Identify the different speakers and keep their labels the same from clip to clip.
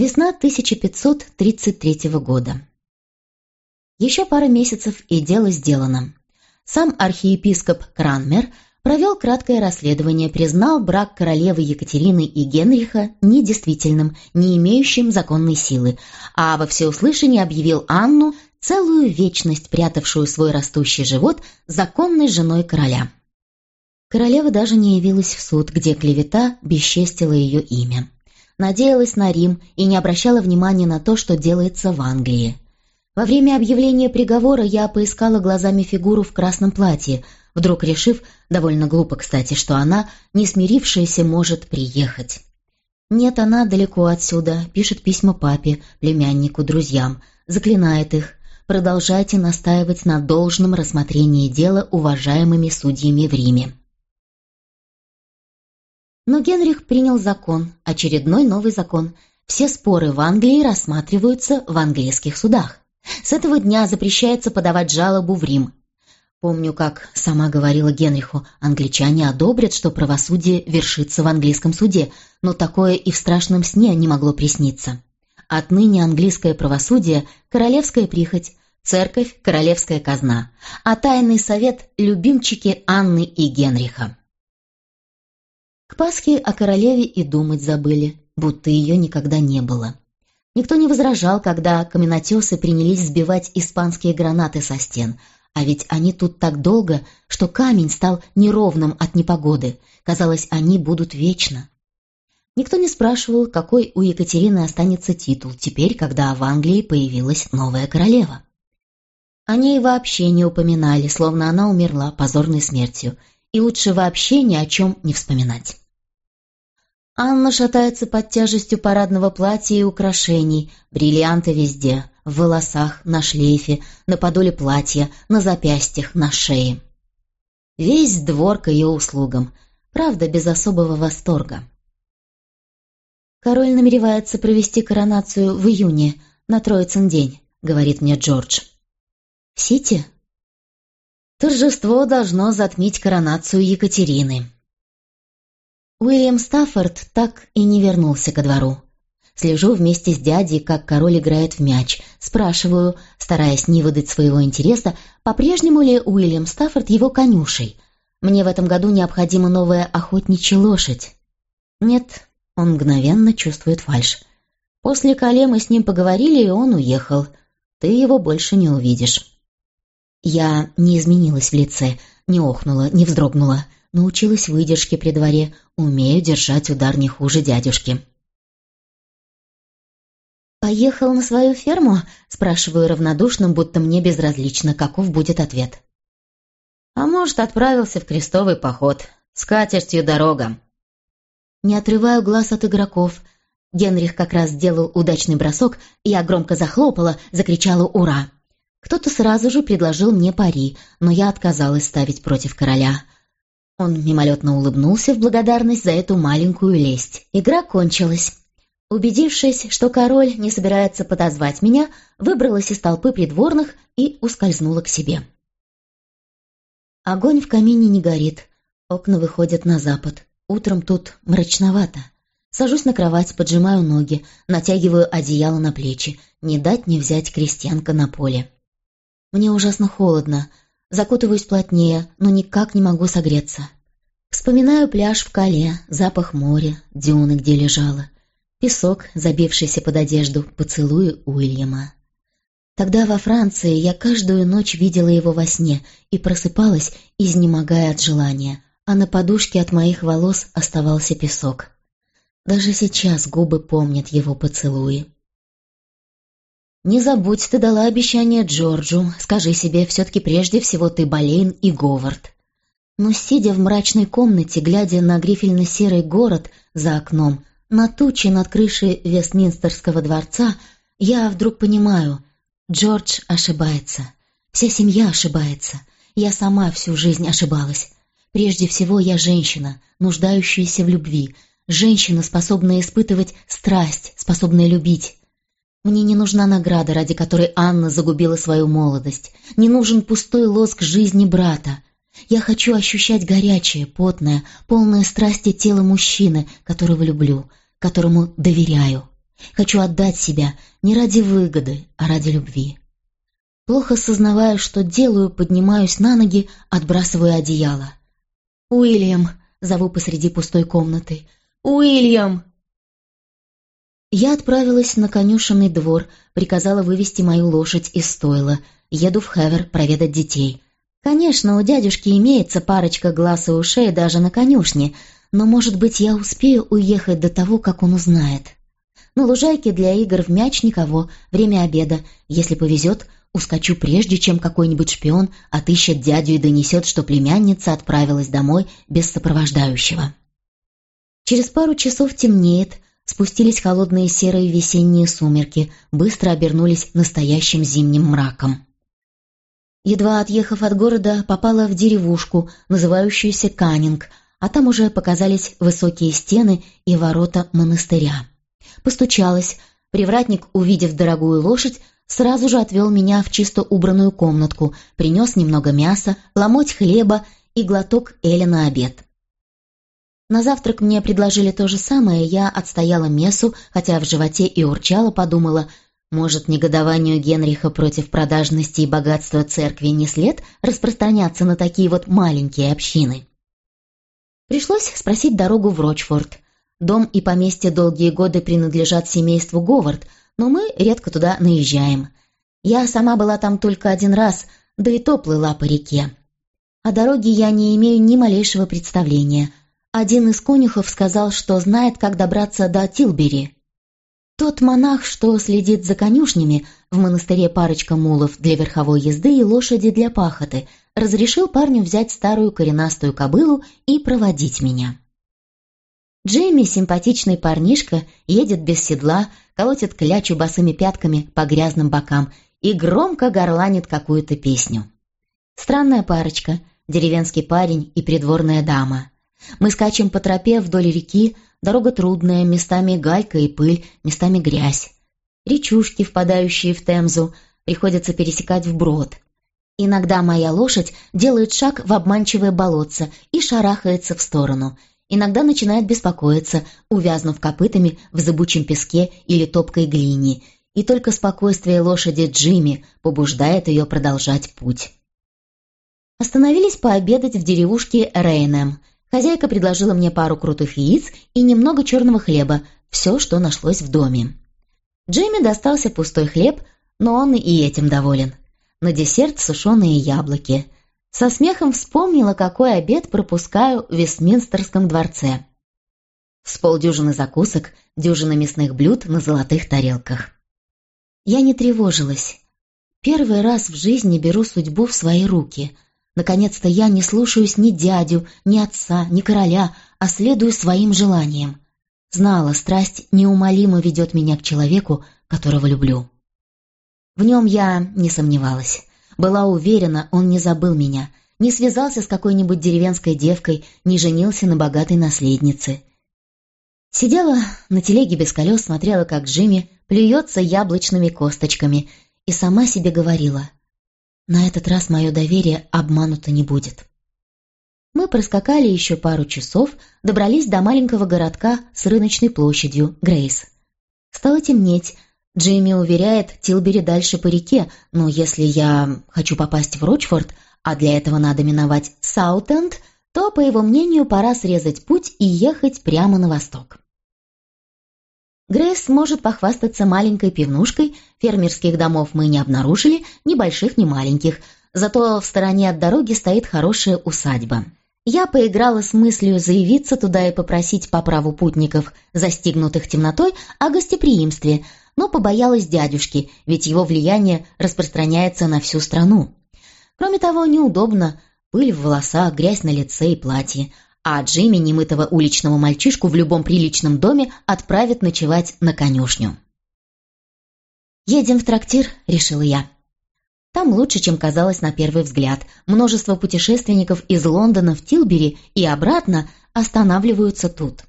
Speaker 1: Весна 1533 года. Еще пара месяцев и дело сделано. Сам архиепископ Кранмер провел краткое расследование, признал брак королевы Екатерины и Генриха недействительным, не имеющим законной силы, а во всеуслышание объявил Анну, целую вечность прятавшую свой растущий живот, законной женой короля. Королева даже не явилась в суд, где клевета бесчестила ее имя. Надеялась на Рим и не обращала внимания на то, что делается в Англии. Во время объявления приговора я поискала глазами фигуру в красном платье, вдруг решив, довольно глупо, кстати, что она, не смирившаяся, может приехать. Нет, она далеко отсюда, пишет письма папе, племяннику, друзьям, заклинает их. Продолжайте настаивать на должном рассмотрении дела уважаемыми судьями в Риме. Но Генрих принял закон, очередной новый закон. Все споры в Англии рассматриваются в английских судах. С этого дня запрещается подавать жалобу в Рим. Помню, как сама говорила Генриху, англичане одобрят, что правосудие вершится в английском суде, но такое и в страшном сне не могло присниться. Отныне английское правосудие – королевская прихоть, церковь – королевская казна, а тайный совет – любимчики Анны и Генриха. К Пасхе о королеве и думать забыли, будто ее никогда не было. Никто не возражал, когда каменотесы принялись сбивать испанские гранаты со стен, а ведь они тут так долго, что камень стал неровным от непогоды. Казалось, они будут вечно. Никто не спрашивал, какой у Екатерины останется титул теперь, когда в Англии появилась новая королева. О ней вообще не упоминали, словно она умерла позорной смертью, и лучше вообще ни о чем не вспоминать. Анна шатается под тяжестью парадного платья и украшений, бриллианты везде, в волосах, на шлейфе, на подоле платья, на запястьях, на шее. Весь двор к ее услугам, правда, без особого восторга. «Король намеревается провести коронацию в июне, на Троицын день», — говорит мне Джордж. «В Сити?» Торжество должно затмить коронацию Екатерины. Уильям Стаффорд так и не вернулся ко двору. Слежу вместе с дядей, как король играет в мяч. Спрашиваю, стараясь не выдать своего интереса, по-прежнему ли Уильям Стаффорд его конюшей. Мне в этом году необходима новая охотничья лошадь. Нет, он мгновенно чувствует фальшь. После Кале мы с ним поговорили, и он уехал. Ты его больше не увидишь. Я не изменилась в лице, не охнула, не вздрогнула научилась выдержке при дворе, умею держать удар не хуже дядюшки. «Поехал на свою ферму?» — спрашиваю равнодушным, будто мне безразлично, каков будет ответ. «А может, отправился в крестовый поход. С катертью дорога». Не отрываю глаз от игроков. Генрих как раз сделал удачный бросок, и я громко захлопала, закричала «Ура!». Кто-то сразу же предложил мне пари, но я отказалась ставить против короля. Он мимолетно улыбнулся в благодарность за эту маленькую лесть. Игра кончилась. Убедившись, что король не собирается подозвать меня, выбралась из толпы придворных и ускользнула к себе. Огонь в камине не горит, окна выходят на запад. Утром тут мрачновато. Сажусь на кровать, поджимаю ноги, натягиваю одеяло на плечи. Не дать не взять крестьянка на поле. Мне ужасно холодно, Закутываюсь плотнее, но никак не могу согреться. Вспоминаю пляж в Кале, запах моря, дюны, где лежала. Песок, забившийся под одежду, поцелуи Уильяма. Тогда во Франции я каждую ночь видела его во сне и просыпалась, изнемогая от желания, а на подушке от моих волос оставался песок. Даже сейчас губы помнят его поцелуи. «Не забудь, ты дала обещание Джорджу. Скажи себе, все-таки прежде всего ты Болейн и Говард». Но сидя в мрачной комнате, глядя на грифельно-серый город за окном, на тучи над крышей Вестминстерского дворца, я вдруг понимаю, Джордж ошибается. Вся семья ошибается. Я сама всю жизнь ошибалась. Прежде всего, я женщина, нуждающаяся в любви, женщина, способная испытывать страсть, способная любить. Мне не нужна награда, ради которой Анна загубила свою молодость. Не нужен пустой лоск жизни брата. Я хочу ощущать горячее, потное, полное страсти тело мужчины, которого люблю, которому доверяю. Хочу отдать себя не ради выгоды, а ради любви. Плохо сознавая, что делаю, поднимаюсь на ноги, отбрасываю одеяло. «Уильям!» — зову посреди пустой комнаты. «Уильям!» Я отправилась на конюшенный двор, приказала вывести мою лошадь из стойла. Еду в Хевер проведать детей. Конечно, у дядюшки имеется парочка глаз и ушей даже на конюшне, но, может быть, я успею уехать до того, как он узнает. На лужайке для игр в мяч никого, время обеда. Если повезет, ускочу прежде, чем какой-нибудь шпион отыщет дядю и донесет, что племянница отправилась домой без сопровождающего. Через пару часов темнеет, спустились холодные серые весенние сумерки, быстро обернулись настоящим зимним мраком. Едва отъехав от города, попала в деревушку, называющуюся Каннинг, а там уже показались высокие стены и ворота монастыря. Постучалась. Привратник, увидев дорогую лошадь, сразу же отвел меня в чисто убранную комнатку, принес немного мяса, ломоть хлеба и глоток эля на обед. На завтрак мне предложили то же самое, я отстояла мессу, хотя в животе и урчала, подумала, может, негодованию Генриха против продажности и богатства церкви не след распространяться на такие вот маленькие общины. Пришлось спросить дорогу в Рочфорд. Дом и поместье долгие годы принадлежат семейству Говард, но мы редко туда наезжаем. Я сама была там только один раз, да и то плыла по реке. О дороге я не имею ни малейшего представления – один из конюхов сказал, что знает, как добраться до Тилбери. Тот монах, что следит за конюшнями, в монастыре парочка мулов для верховой езды и лошади для пахоты, разрешил парню взять старую коренастую кобылу и проводить меня. Джейми, симпатичный парнишка, едет без седла, колотит клячу босыми пятками по грязным бокам и громко горланит какую-то песню. Странная парочка, деревенский парень и придворная дама. Мы скачем по тропе вдоль реки, дорога трудная, местами галька и пыль, местами грязь. Речушки, впадающие в Темзу, приходится пересекать вброд. Иногда моя лошадь делает шаг в обманчивое болотце и шарахается в сторону. Иногда начинает беспокоиться, увязнув копытами в зыбучем песке или топкой глине, и только спокойствие лошади Джимми побуждает ее продолжать путь. Остановились пообедать в деревушке Рейнем – Хозяйка предложила мне пару крутых яиц и немного черного хлеба, все, что нашлось в доме. Джейми достался пустой хлеб, но он и этим доволен. На десерт сушеные яблоки. Со смехом вспомнила, какой обед пропускаю в Вестминстерском дворце. С полдюжины закусок, дюжина мясных блюд на золотых тарелках. Я не тревожилась. Первый раз в жизни беру судьбу в свои руки — Наконец-то я не слушаюсь ни дядю, ни отца, ни короля, а следую своим желаниям. Знала, страсть неумолимо ведет меня к человеку, которого люблю. В нем я не сомневалась. Была уверена, он не забыл меня, не связался с какой-нибудь деревенской девкой, не женился на богатой наследнице. Сидела на телеге без колес, смотрела, как Джимми плюется яблочными косточками, и сама себе говорила — на этот раз мое доверие обмануто не будет. Мы проскакали еще пару часов, добрались до маленького городка с рыночной площадью, Грейс. Стало темнеть. Джейми уверяет, Тилбери дальше по реке, но если я хочу попасть в Рочфорд, а для этого надо миновать Саутенд, то, по его мнению, пора срезать путь и ехать прямо на восток. Грейс может похвастаться маленькой пивнушкой, фермерских домов мы не обнаружили, ни больших, ни маленьких, зато в стороне от дороги стоит хорошая усадьба. Я поиграла с мыслью заявиться туда и попросить по праву путников, застигнутых темнотой, о гостеприимстве, но побоялась дядюшки, ведь его влияние распространяется на всю страну. Кроме того, неудобно, пыль в волосах, грязь на лице и платье, а Джимми, немытого уличного мальчишку, в любом приличном доме отправят ночевать на конюшню. «Едем в трактир», — решила я. Там лучше, чем казалось на первый взгляд. Множество путешественников из Лондона в Тилбери и обратно останавливаются тут.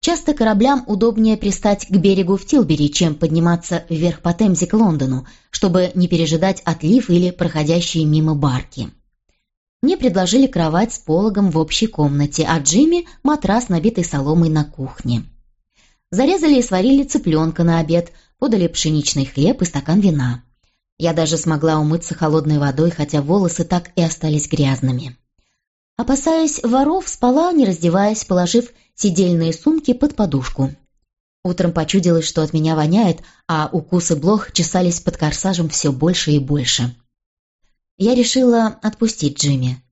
Speaker 1: Часто кораблям удобнее пристать к берегу в Тилбери, чем подниматься вверх по Темзе к Лондону, чтобы не пережидать отлив или проходящие мимо барки. Мне предложили кровать с пологом в общей комнате, а Джимми – матрас, набитый соломой на кухне. Зарезали и сварили цыпленка на обед, подали пшеничный хлеб и стакан вина. Я даже смогла умыться холодной водой, хотя волосы так и остались грязными. Опасаясь воров, спала, не раздеваясь, положив сидельные сумки под подушку. Утром почудилось, что от меня воняет, а укусы блох чесались под корсажем все больше и больше. Я решила отпустить Джимми.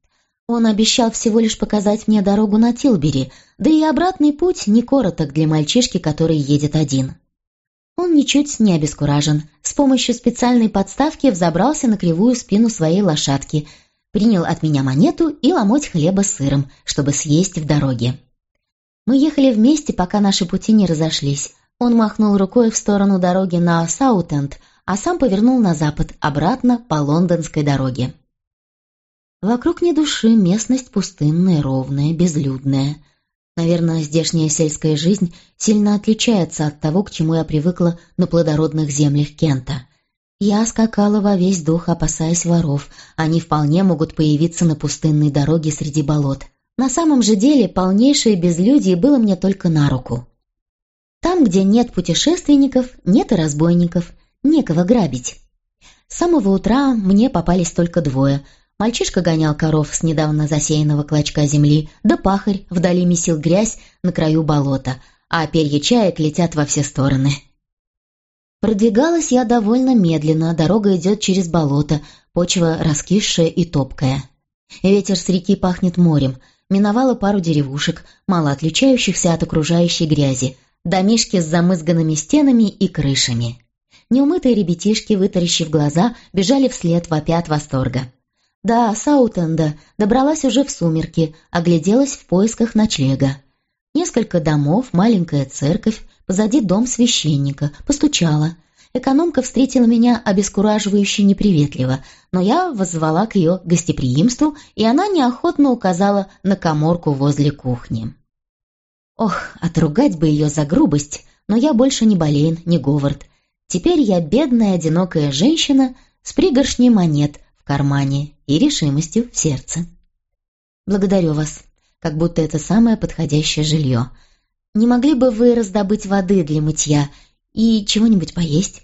Speaker 1: Он обещал всего лишь показать мне дорогу на Тилбери, да и обратный путь не короток для мальчишки, который едет один. Он ничуть не обескуражен. С помощью специальной подставки взобрался на кривую спину своей лошадки, принял от меня монету и ломоть хлеба с сыром, чтобы съесть в дороге. Мы ехали вместе, пока наши пути не разошлись. Он махнул рукой в сторону дороги на Саутенд, а сам повернул на запад, обратно по лондонской дороге. Вокруг ни души, местность пустынная, ровная, безлюдная. Наверное, здешняя сельская жизнь сильно отличается от того, к чему я привыкла на плодородных землях Кента. Я скакала во весь дух, опасаясь воров. Они вполне могут появиться на пустынной дороге среди болот. На самом же деле полнейшее безлюдие было мне только на руку. Там, где нет путешественников, нет и разбойников, некого грабить. С самого утра мне попались только двое. Мальчишка гонял коров с недавно засеянного клочка земли, да пахарь вдали месил грязь на краю болота, а перья чаек летят во все стороны. Продвигалась я довольно медленно, дорога идет через болото, почва раскисшая и топкая. Ветер с реки пахнет морем — миновала пару деревушек, мало отличающихся от окружающей грязи, домишки с замызганными стенами и крышами. Неумытые ребятишки, вытаращив глаза, бежали вслед, вопя от восторга. Да, Саутенда добралась уже в сумерки, огляделась в поисках ночлега. Несколько домов, маленькая церковь, позади дом священника, постучала. Экономка встретила меня обескураживающе неприветливо, но я воззвала к ее гостеприимству, и она неохотно указала на коморку возле кухни. Ох, отругать бы ее за грубость, но я больше не Болейн, не Говард. Теперь я бедная одинокая женщина с пригоршней монет в кармане и решимостью в сердце. Благодарю вас, как будто это самое подходящее жилье. Не могли бы вы раздобыть воды для мытья и чего-нибудь поесть?»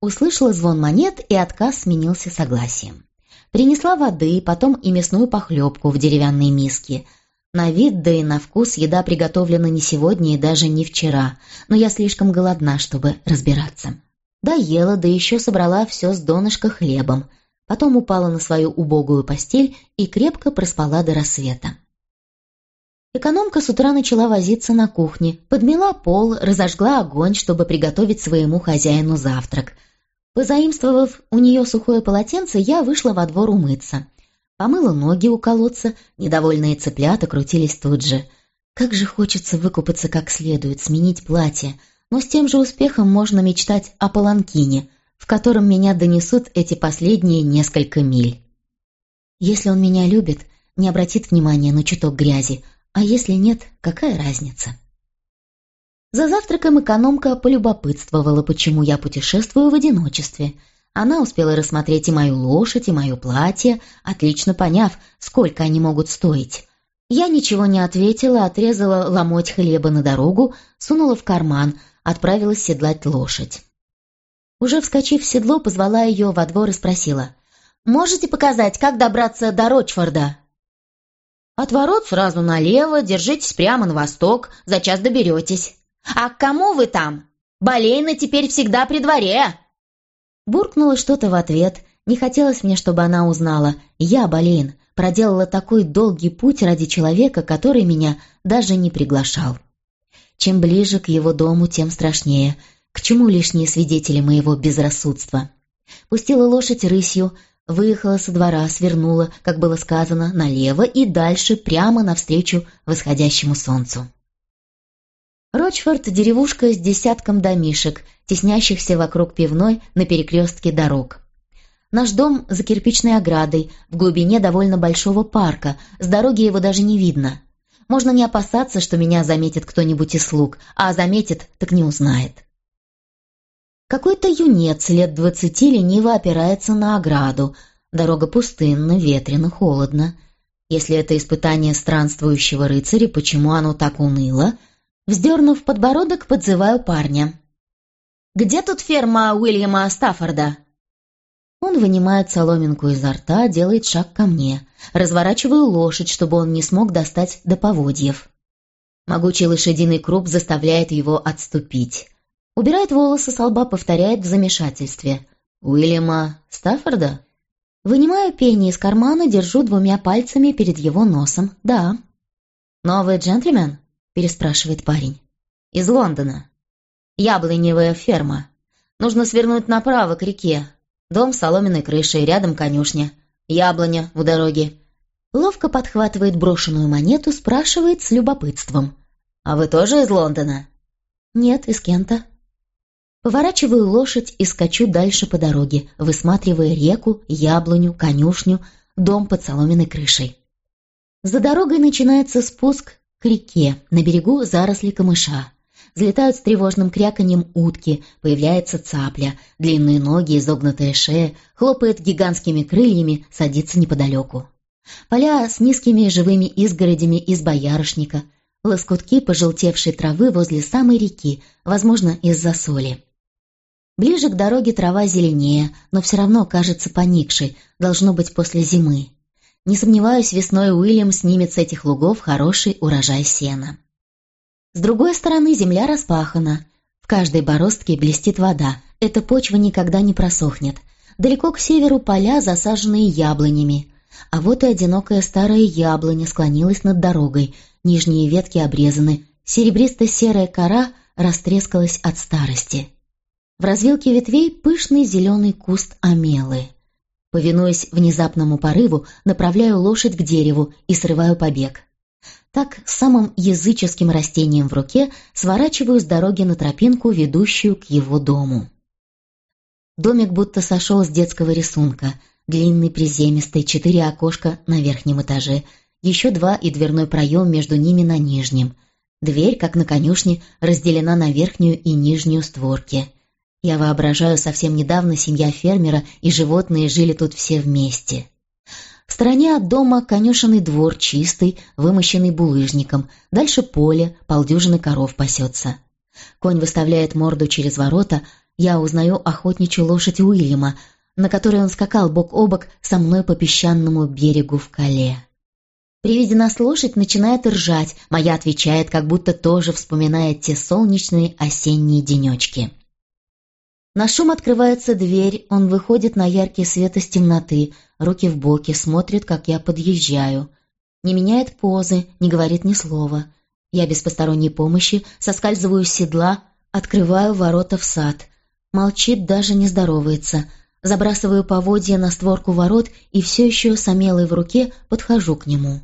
Speaker 1: Услышала звон монет, и отказ сменился согласием. Принесла воды, потом и мясную похлебку в деревянной миске. На вид, да и на вкус еда приготовлена не сегодня и даже не вчера, но я слишком голодна, чтобы разбираться. Доела, да еще собрала все с донышка хлебом. Потом упала на свою убогую постель и крепко проспала до рассвета. Экономка с утра начала возиться на кухне, подмела пол, разожгла огонь, чтобы приготовить своему хозяину завтрак. Позаимствовав у нее сухое полотенце, я вышла во двор умыться. Помыла ноги у колодца, недовольные цыплята крутились тут же. Как же хочется выкупаться как следует, сменить платье, но с тем же успехом можно мечтать о паланкине, в котором меня донесут эти последние несколько миль. Если он меня любит, не обратит внимания на чуток грязи, а если нет, какая разница? За завтраком экономка полюбопытствовала, почему я путешествую в одиночестве. Она успела рассмотреть и мою лошадь, и мое платье, отлично поняв, сколько они могут стоить. Я ничего не ответила, отрезала ломоть хлеба на дорогу, сунула в карман, отправилась седлать лошадь. Уже вскочив в седло, позвала ее во двор и спросила. «Можете показать, как добраться до Рочфорда?» От ворот сразу налево, держитесь прямо на восток, за час доберетесь. А к кому вы там? Болейна теперь всегда при дворе!» Буркнула что-то в ответ. Не хотелось мне, чтобы она узнала. Я, Болейн, проделала такой долгий путь ради человека, который меня даже не приглашал. Чем ближе к его дому, тем страшнее. К чему лишние свидетели моего безрассудства? Пустила лошадь рысью, Выехала со двора, свернула, как было сказано, налево и дальше прямо навстречу восходящему солнцу. Рочфорд — деревушка с десятком домишек, теснящихся вокруг пивной на перекрестке дорог. Наш дом за кирпичной оградой, в глубине довольно большого парка, с дороги его даже не видно. Можно не опасаться, что меня заметит кто-нибудь из слуг, а заметит, так не узнает. Какой-то юнец лет двадцати лениво опирается на ограду. Дорога пустынна, ветрено, холодно. Если это испытание странствующего рыцаря, почему оно так уныло? Вздернув подбородок, подзываю парня. «Где тут ферма Уильяма Стаффорда?» Он вынимает соломинку изо рта, делает шаг ко мне. Разворачиваю лошадь, чтобы он не смог достать до поводьев. Могучий лошадиный круп заставляет его отступить. Убирает волосы с лба, повторяет в замешательстве. «Уильяма Стаффорда?» Вынимаю пени из кармана, держу двумя пальцами перед его носом. «Да». «Новый джентльмен?» — переспрашивает парень. «Из Лондона. Яблоневая ферма. Нужно свернуть направо к реке. Дом с соломенной крышей, рядом конюшня. Яблоня у дороги. Ловко подхватывает брошенную монету, спрашивает с любопытством. «А вы тоже из Лондона?» «Нет, из Кента». Поворачиваю лошадь и скачу дальше по дороге, высматривая реку, яблоню, конюшню, дом под соломенной крышей. За дорогой начинается спуск к реке, на берегу заросли камыша. Взлетают с тревожным кряканьем утки, появляется цапля, длинные ноги, изогнутая шея, хлопает гигантскими крыльями, садится неподалеку. Поля с низкими живыми изгородями из боярышника, лоскутки пожелтевшей травы возле самой реки, возможно, из-за соли. Ближе к дороге трава зеленее, но все равно кажется поникшей, должно быть после зимы. Не сомневаюсь, весной Уильям снимет с этих лугов хороший урожай сена. С другой стороны земля распахана. В каждой бороздке блестит вода. Эта почва никогда не просохнет. Далеко к северу поля, засаженные яблонями. А вот и одинокая старая яблоня склонилась над дорогой. Нижние ветки обрезаны. Серебристо-серая кора растрескалась от старости. В развилке ветвей пышный зеленый куст амелы. Повинуясь внезапному порыву, направляю лошадь к дереву и срываю побег. Так, самым языческим растением в руке, сворачиваю с дороги на тропинку, ведущую к его дому. Домик будто сошел с детского рисунка. Длинный, приземистый, четыре окошка на верхнем этаже, еще два и дверной проем между ними на нижнем. Дверь, как на конюшне, разделена на верхнюю и нижнюю створки. Я воображаю, совсем недавно семья фермера и животные жили тут все вместе. В стороне от дома конюшенный двор чистый, вымощенный булыжником. Дальше поле, полдюжины коров пасется. Конь выставляет морду через ворота. Я узнаю охотничью лошадь Уильяма, на которой он скакал бок о бок со мной по песчаному берегу в Кале. При виде нас лошадь начинает ржать, моя отвечает, как будто тоже вспоминает те солнечные осенние денечки. На шум открывается дверь, он выходит на яркий свет из темноты, руки в боки, смотрит, как я подъезжаю. Не меняет позы, не говорит ни слова. Я без посторонней помощи соскальзываю с седла, открываю ворота в сад. Молчит, даже не здоровается. Забрасываю поводья на створку ворот и все еще с в руке подхожу к нему.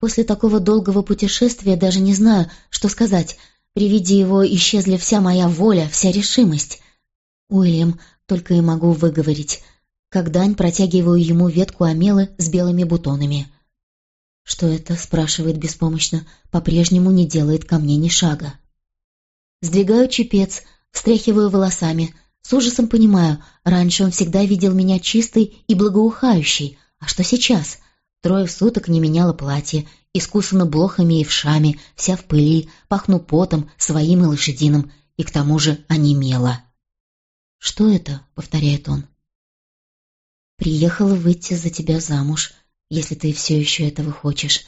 Speaker 1: После такого долгого путешествия даже не знаю, что сказать — при виде его исчезли вся моя воля, вся решимость. «Уильям», только и могу выговорить. Как дань протягиваю ему ветку амелы с белыми бутонами. «Что это?» — спрашивает беспомощно. По-прежнему не делает ко мне ни шага. Сдвигаю чепец, встряхиваю волосами. С ужасом понимаю, раньше он всегда видел меня чистой и благоухающей. А что сейчас? Трое суток не меняла платье, искусана блохами и вшами, вся в пыли, пахну потом, своим и лошадиным, и к тому же онемела. «Что это?» — повторяет он. «Приехала выйти за тебя замуж, если ты все еще этого хочешь.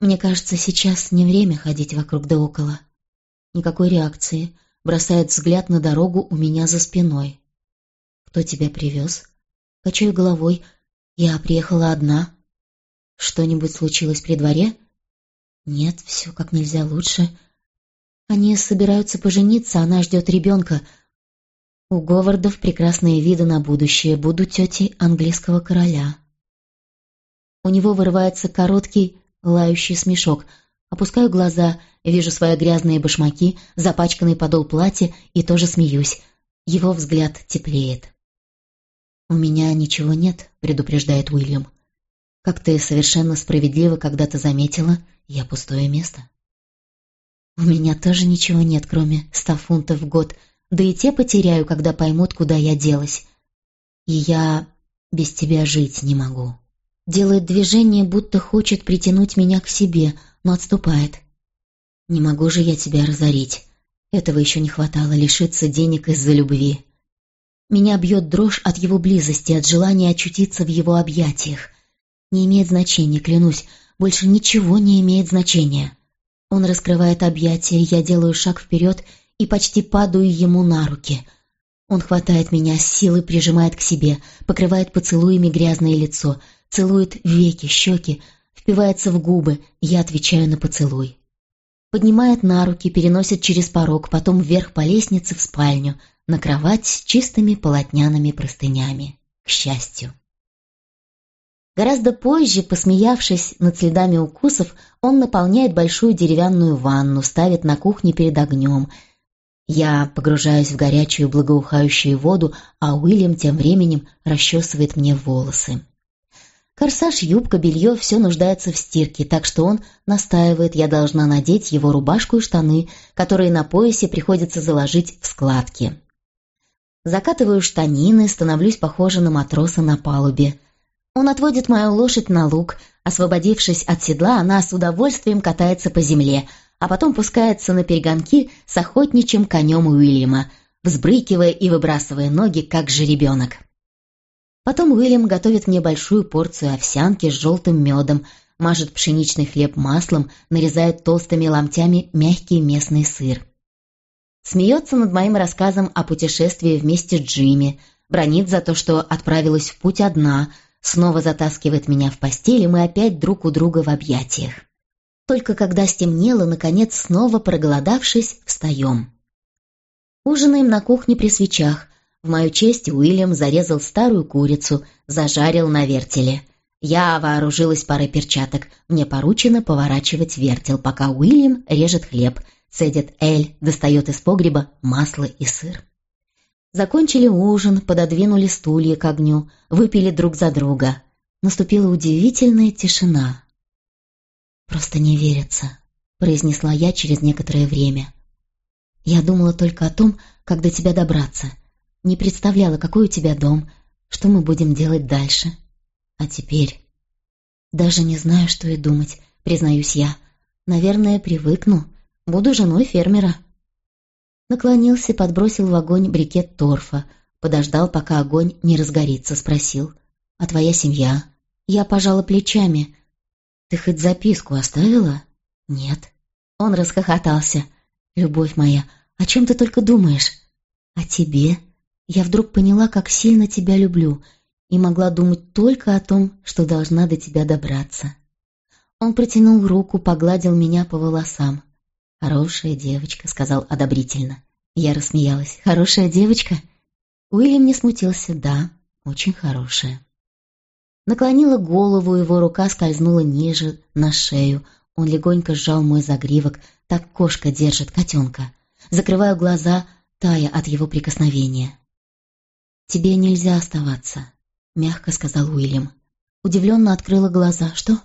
Speaker 1: Мне кажется, сейчас не время ходить вокруг да около». Никакой реакции, бросает взгляд на дорогу у меня за спиной. «Кто тебя привез?» Качаю головой. «Я приехала одна». Что-нибудь случилось при дворе? Нет, все как нельзя лучше. Они собираются пожениться, она ждет ребенка. У Говардов прекрасные виды на будущее, буду тетей английского короля. У него вырывается короткий, лающий смешок. Опускаю глаза, вижу свои грязные башмаки, запачканный подол платья и тоже смеюсь. Его взгляд теплеет. «У меня ничего нет», — предупреждает Уильям. Как ты совершенно справедливо когда-то заметила, я пустое место. У меня тоже ничего нет, кроме ста фунтов в год, да и те потеряю, когда поймут, куда я делась. И я без тебя жить не могу. Делает движение, будто хочет притянуть меня к себе, но отступает. Не могу же я тебя разорить. Этого еще не хватало, лишиться денег из-за любви. Меня бьет дрожь от его близости, от желания очутиться в его объятиях. Не имеет значения, клянусь, больше ничего не имеет значения. Он раскрывает объятия, я делаю шаг вперед и почти падаю ему на руки. Он хватает меня, с силой прижимает к себе, покрывает поцелуями грязное лицо, целует веки, щеки, впивается в губы, я отвечаю на поцелуй. Поднимает на руки, переносит через порог, потом вверх по лестнице в спальню, на кровать с чистыми полотняными простынями. К счастью. Гораздо позже, посмеявшись над следами укусов, он наполняет большую деревянную ванну, ставит на кухне перед огнем. Я погружаюсь в горячую благоухающую воду, а Уильям тем временем расчесывает мне волосы. Корсаж, юбка, белье – все нуждается в стирке, так что он настаивает, я должна надеть его рубашку и штаны, которые на поясе приходится заложить в складки. Закатываю штанины, становлюсь похожа на матроса на палубе. Он отводит мою лошадь на луг. Освободившись от седла, она с удовольствием катается по земле, а потом пускается на перегонки с охотничьим конем Уильяма, взбрыкивая и выбрасывая ноги, как жеребенок. Потом Уильям готовит мне большую порцию овсянки с желтым медом, мажет пшеничный хлеб маслом, нарезает толстыми ломтями мягкий местный сыр. Смеется над моим рассказом о путешествии вместе с Джимми, бронит за то, что отправилась в путь одна, снова затаскивает меня в постель, и мы опять друг у друга в объятиях. Только когда стемнело, наконец, снова проголодавшись, встаем. Ужинаем на кухне при свечах, в мою честь Уильям зарезал старую курицу, зажарил на вертеле. Я вооружилась парой перчаток. Мне поручено поворачивать вертел, пока Уильям режет хлеб, цедит эль, достает из погреба масло и сыр. Закончили ужин, пододвинули стулья к огню, выпили друг за друга. Наступила удивительная тишина. «Просто не верится», — произнесла я через некоторое время. «Я думала только о том, как до тебя добраться» не представляла, какой у тебя дом, что мы будем делать дальше. А теперь... Даже не знаю, что и думать, признаюсь я. Наверное, привыкну. Буду женой фермера. Наклонился, подбросил в огонь брикет торфа, подождал, пока огонь не разгорится, спросил. «А твоя семья?» Я пожала плечами. «Ты хоть записку оставила?» «Нет». Он расхохотался. «Любовь моя, о чем ты только думаешь?» «О тебе?» Я вдруг поняла, как сильно тебя люблю, и могла думать только о том, что должна до тебя добраться. Он протянул руку, погладил меня по волосам. «Хорошая девочка», — сказал одобрительно. Я рассмеялась. «Хорошая девочка?» Уильям не смутился. «Да, очень хорошая». Наклонила голову, его рука скользнула ниже, на шею. Он легонько сжал мой загривок, так кошка держит котенка. Закрываю глаза, тая от его прикосновения. «Тебе нельзя оставаться», — мягко сказал Уильям. Удивленно открыла глаза. «Что?»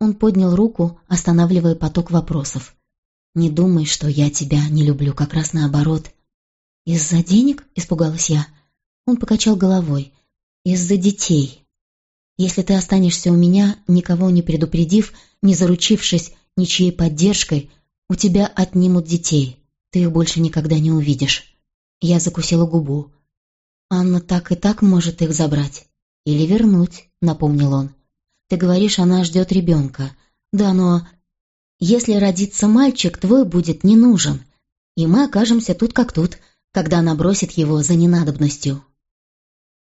Speaker 1: Он поднял руку, останавливая поток вопросов. «Не думай, что я тебя не люблю, как раз наоборот». «Из-за денег?» — испугалась я. Он покачал головой. «Из-за детей. Если ты останешься у меня, никого не предупредив, не заручившись ничьей поддержкой, у тебя отнимут детей. Ты их больше никогда не увидишь». Я закусила губу. «Анна так и так может их забрать. Или вернуть», — напомнил он. «Ты говоришь, она ждет ребенка. Да, но... Если родится мальчик, твой будет не нужен. И мы окажемся тут как тут, когда она бросит его за ненадобностью».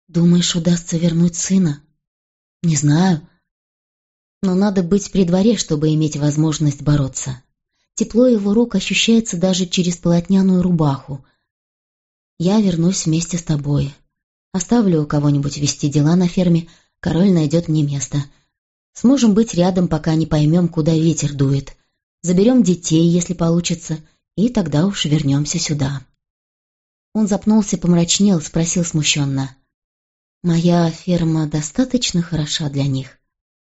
Speaker 1: «Думаешь, удастся вернуть сына?» «Не знаю. Но надо быть при дворе, чтобы иметь возможность бороться. Тепло его рук ощущается даже через полотняную рубаху, я вернусь вместе с тобой. Оставлю кого-нибудь вести дела на ферме, король найдет мне место. Сможем быть рядом, пока не поймем, куда ветер дует. Заберем детей, если получится, и тогда уж вернемся сюда». Он запнулся, помрачнел, спросил смущенно. «Моя ферма достаточно хороша для них.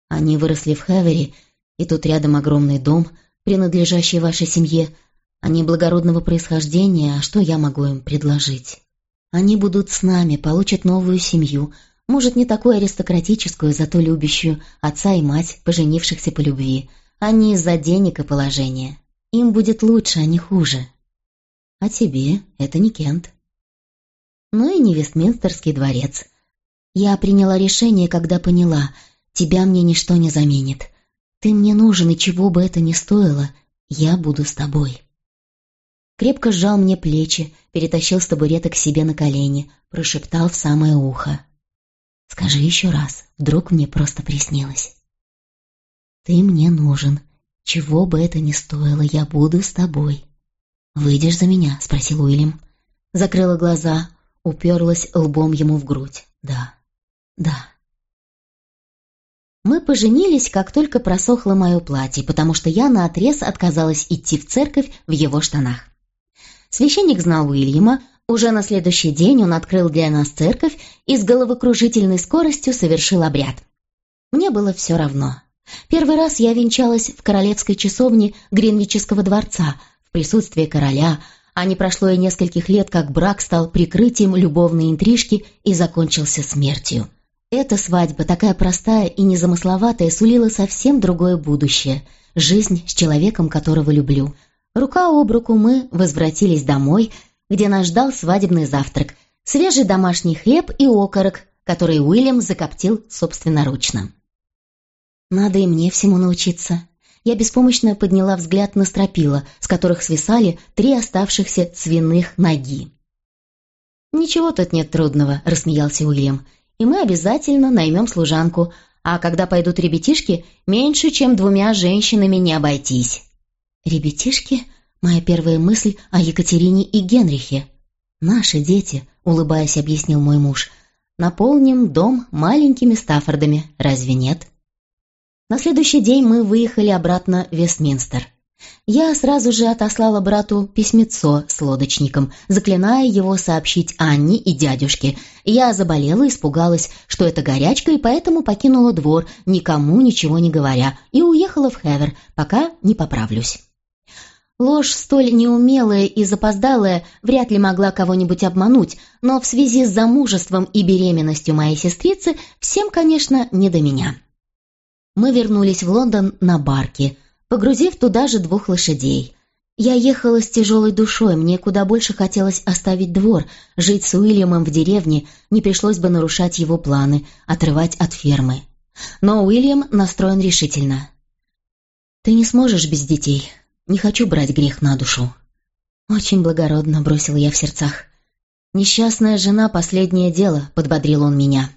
Speaker 1: Они выросли в Хевере, и тут рядом огромный дом, принадлежащий вашей семье, они благородного происхождения, а что я могу им предложить? Они будут с нами, получат новую семью, может, не такую аристократическую, зато любящую, отца и мать, поженившихся по любви, а не из-за денег и положения. Им будет лучше, а не хуже. А тебе это не Кент. Ну и не Вестминстерский дворец. Я приняла решение, когда поняла, тебя мне ничто не заменит. Ты мне нужен, и чего бы это ни стоило, я буду с тобой. Крепко сжал мне плечи, перетащил с табурета к себе на колени, прошептал в самое ухо. «Скажи еще раз, вдруг мне просто приснилось». «Ты мне нужен. Чего бы это ни стоило, я буду с тобой». «Выйдешь за меня?» — спросил Уильям. Закрыла глаза, уперлась лбом ему в грудь. «Да, да». Мы поженились, как только просохло мое платье, потому что я наотрез отказалась идти в церковь в его штанах. Священник знал Уильяма, уже на следующий день он открыл для нас церковь и с головокружительной скоростью совершил обряд. Мне было все равно. Первый раз я венчалась в королевской часовне Гринвичского дворца в присутствии короля, а не прошло и нескольких лет, как брак стал прикрытием любовной интрижки и закончился смертью. Эта свадьба, такая простая и незамысловатая, сулила совсем другое будущее, жизнь с человеком, которого люблю. Рука об руку мы возвратились домой, где нас ждал свадебный завтрак, свежий домашний хлеб и окорок, который Уильям закоптил собственноручно. Надо и мне всему научиться. Я беспомощно подняла взгляд на стропила, с которых свисали три оставшихся свиных ноги. «Ничего тут нет трудного», — рассмеялся Уильям. «И мы обязательно наймем служанку, а когда пойдут ребятишки, меньше, чем двумя женщинами не обойтись». «Ребятишки?» — моя первая мысль о Екатерине и Генрихе. «Наши дети», — улыбаясь, объяснил мой муж. «Наполним дом маленькими Стаффордами, разве нет?» На следующий день мы выехали обратно в Вестминстер. Я сразу же отослала брату письмецо с лодочником, заклиная его сообщить Анне и дядюшке. Я заболела, испугалась, что это горячка, и поэтому покинула двор, никому ничего не говоря, и уехала в Хевер, пока не поправлюсь. Ложь столь неумелая и запоздалая вряд ли могла кого-нибудь обмануть, но в связи с замужеством и беременностью моей сестрицы всем, конечно, не до меня мы вернулись в Лондон на барке, погрузив туда же двух лошадей. Я ехала с тяжелой душой, мне куда больше хотелось оставить двор, жить с Уильямом в деревне, не пришлось бы нарушать его планы, отрывать от фермы. Но Уильям настроен решительно. «Ты не сможешь без детей. Не хочу брать грех на душу». «Очень благородно», — бросила я в сердцах. «Несчастная жена — последнее дело», — подбодрил он меня.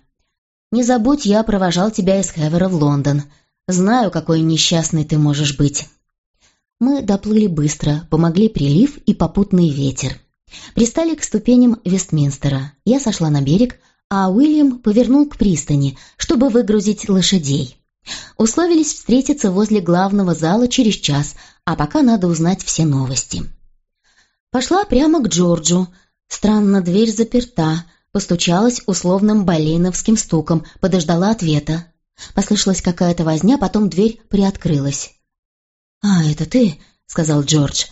Speaker 1: Не забудь, я провожал тебя из Хевера в Лондон. Знаю, какой несчастный ты можешь быть». Мы доплыли быстро, помогли прилив и попутный ветер. Пристали к ступеням Вестминстера. Я сошла на берег, а Уильям повернул к пристани, чтобы выгрузить лошадей. Условились встретиться возле главного зала через час, а пока надо узнать все новости. Пошла прямо к Джорджу. Странно, дверь заперта, Постучалась условным болейновским стуком, подождала ответа. Послышалась какая-то возня, потом дверь приоткрылась. «А, это ты?» — сказал Джордж.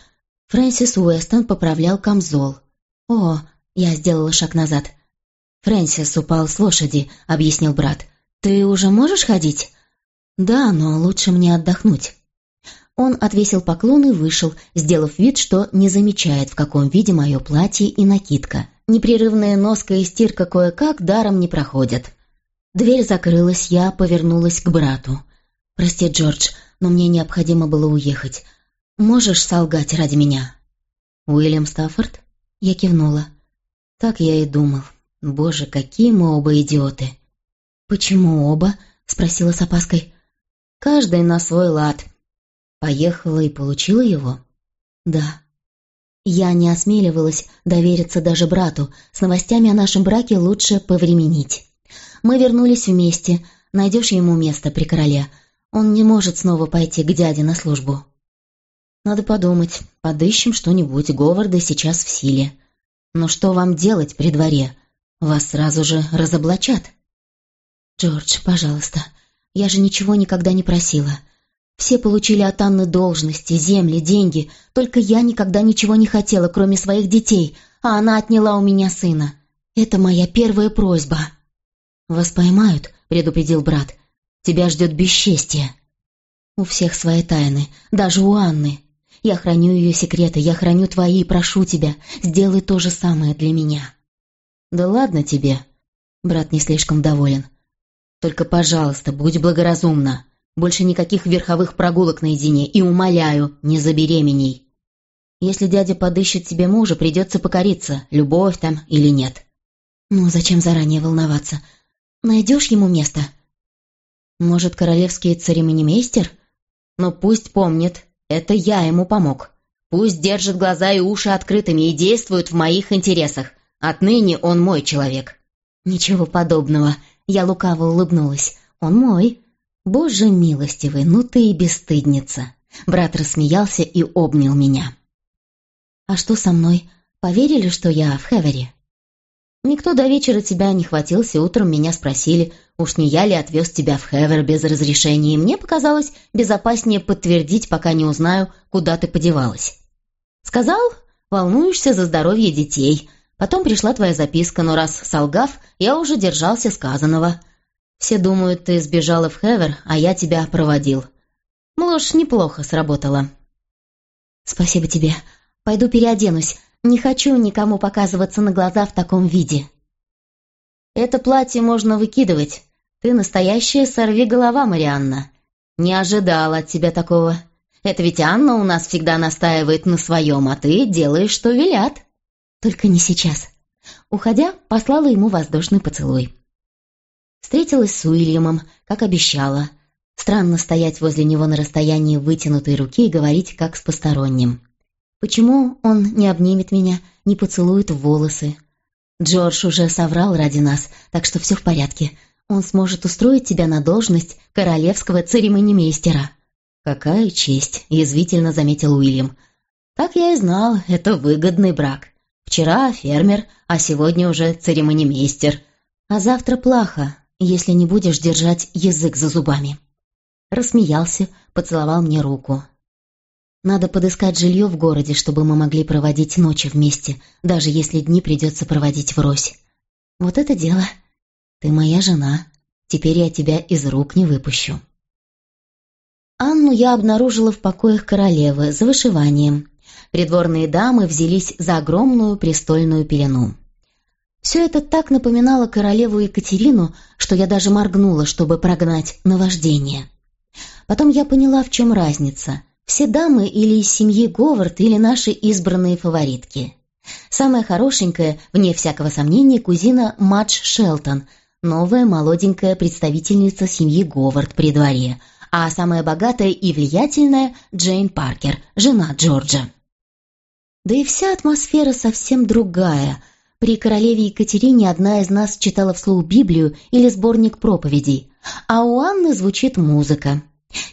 Speaker 1: Фрэнсис Уэстон поправлял камзол. «О!» — я сделала шаг назад. «Фрэнсис упал с лошади», — объяснил брат. «Ты уже можешь ходить?» «Да, но лучше мне отдохнуть». Он отвесил поклон и вышел, сделав вид, что не замечает, в каком виде мое платье и накидка. Непрерывная носка и стирка кое-как даром не проходят. Дверь закрылась, я повернулась к брату. «Прости, Джордж, но мне необходимо было уехать. Можешь солгать ради меня?» «Уильям Стаффорд?» Я кивнула. «Так я и думал. Боже, какие мы оба идиоты!» «Почему оба?» — спросила с опаской. «Каждый на свой лад. Поехала и получила его?» «Да». Я не осмеливалась довериться даже брату. С новостями о нашем браке лучше повременить. Мы вернулись вместе. Найдешь ему место при короле. Он не может снова пойти к дяде на службу. Надо подумать. Подыщем что-нибудь. Говарды сейчас в силе. Но что вам делать при дворе? Вас сразу же разоблачат. Джордж, пожалуйста. Я же ничего никогда не просила. Все получили от Анны должности, земли, деньги. Только я никогда ничего не хотела, кроме своих детей, а она отняла у меня сына. Это моя первая просьба». «Вас поймают», — предупредил брат. «Тебя ждет бесчестье». «У всех свои тайны, даже у Анны. Я храню ее секреты, я храню твои, прошу тебя, сделай то же самое для меня».
Speaker 2: «Да ладно тебе», — брат не слишком доволен. «Только, пожалуйста, будь благоразумна. Больше никаких верховых прогулок наедине и, умоляю, не забеременей. Если дядя подыщет тебе мужа, придется покориться, любовь там или нет».
Speaker 1: «Ну, зачем заранее волноваться? Найдешь ему место?»
Speaker 2: «Может, королевский церемонимейстер? Но пусть помнит, это я ему помог. Пусть держит глаза и уши открытыми и действует в моих интересах. Отныне он мой человек».
Speaker 1: «Ничего подобного», — я лукаво улыбнулась. «Он мой». «Боже милостивый, ну ты и бесстыдница!» Брат рассмеялся и обнял меня. «А что со мной? Поверили, что я в Хевере?»
Speaker 2: «Никто до вечера тебя не хватился, утром меня спросили, уж не я ли отвез тебя в Хевер без разрешения, и мне показалось безопаснее подтвердить, пока не узнаю, куда ты подевалась. Сказал, волнуешься за здоровье детей, потом пришла твоя записка, но раз солгав, я уже держался сказанного. Все думают, ты сбежала в Хевер, а я тебя проводил. Ложь неплохо сработала».
Speaker 1: «Спасибо тебе. Пойду переоденусь. Не хочу никому показываться на глаза в таком виде».
Speaker 2: «Это платье можно выкидывать. Ты настоящая сорви-голова, Марианна. Не ожидала от тебя такого. Это ведь Анна у нас всегда настаивает на своем, а ты делаешь, что велят».
Speaker 1: «Только не сейчас». Уходя, послала ему воздушный поцелуй. Встретилась с Уильямом, как обещала. Странно стоять возле него на расстоянии вытянутой руки и говорить, как с посторонним. Почему он не обнимет меня, не поцелует в волосы? Джордж уже соврал ради нас, так что все в порядке. Он сможет устроить тебя на должность королевского церемонимейстера».
Speaker 2: «Какая честь!» — язвительно заметил Уильям. «Так я и знал, это выгодный брак. Вчера фермер, а сегодня уже церемонимейстер.
Speaker 1: А завтра плохо, если не будешь держать язык за зубами». Рассмеялся, поцеловал мне руку. «Надо подыскать жилье в городе, чтобы мы могли проводить ночи вместе, даже если дни придется проводить врозь. Вот это дело. Ты моя жена. Теперь я тебя из рук не выпущу». Анну я обнаружила в покоях королевы за вышиванием. Придворные дамы взялись за огромную престольную пелену. Все это так напоминало королеву Екатерину, что я даже моргнула, чтобы прогнать наваждение. Потом я поняла, в чем разница. Все дамы или из семьи Говард, или наши избранные фаворитки. Самая хорошенькая, вне всякого сомнения, кузина Мадж Шелтон, новая молоденькая представительница семьи Говард при дворе, а самая богатая и влиятельная Джейн Паркер, жена Джорджа. Да и вся атмосфера совсем другая – при королеве Екатерине одна из нас читала вслух Библию или сборник проповедей, а у Анны звучит музыка.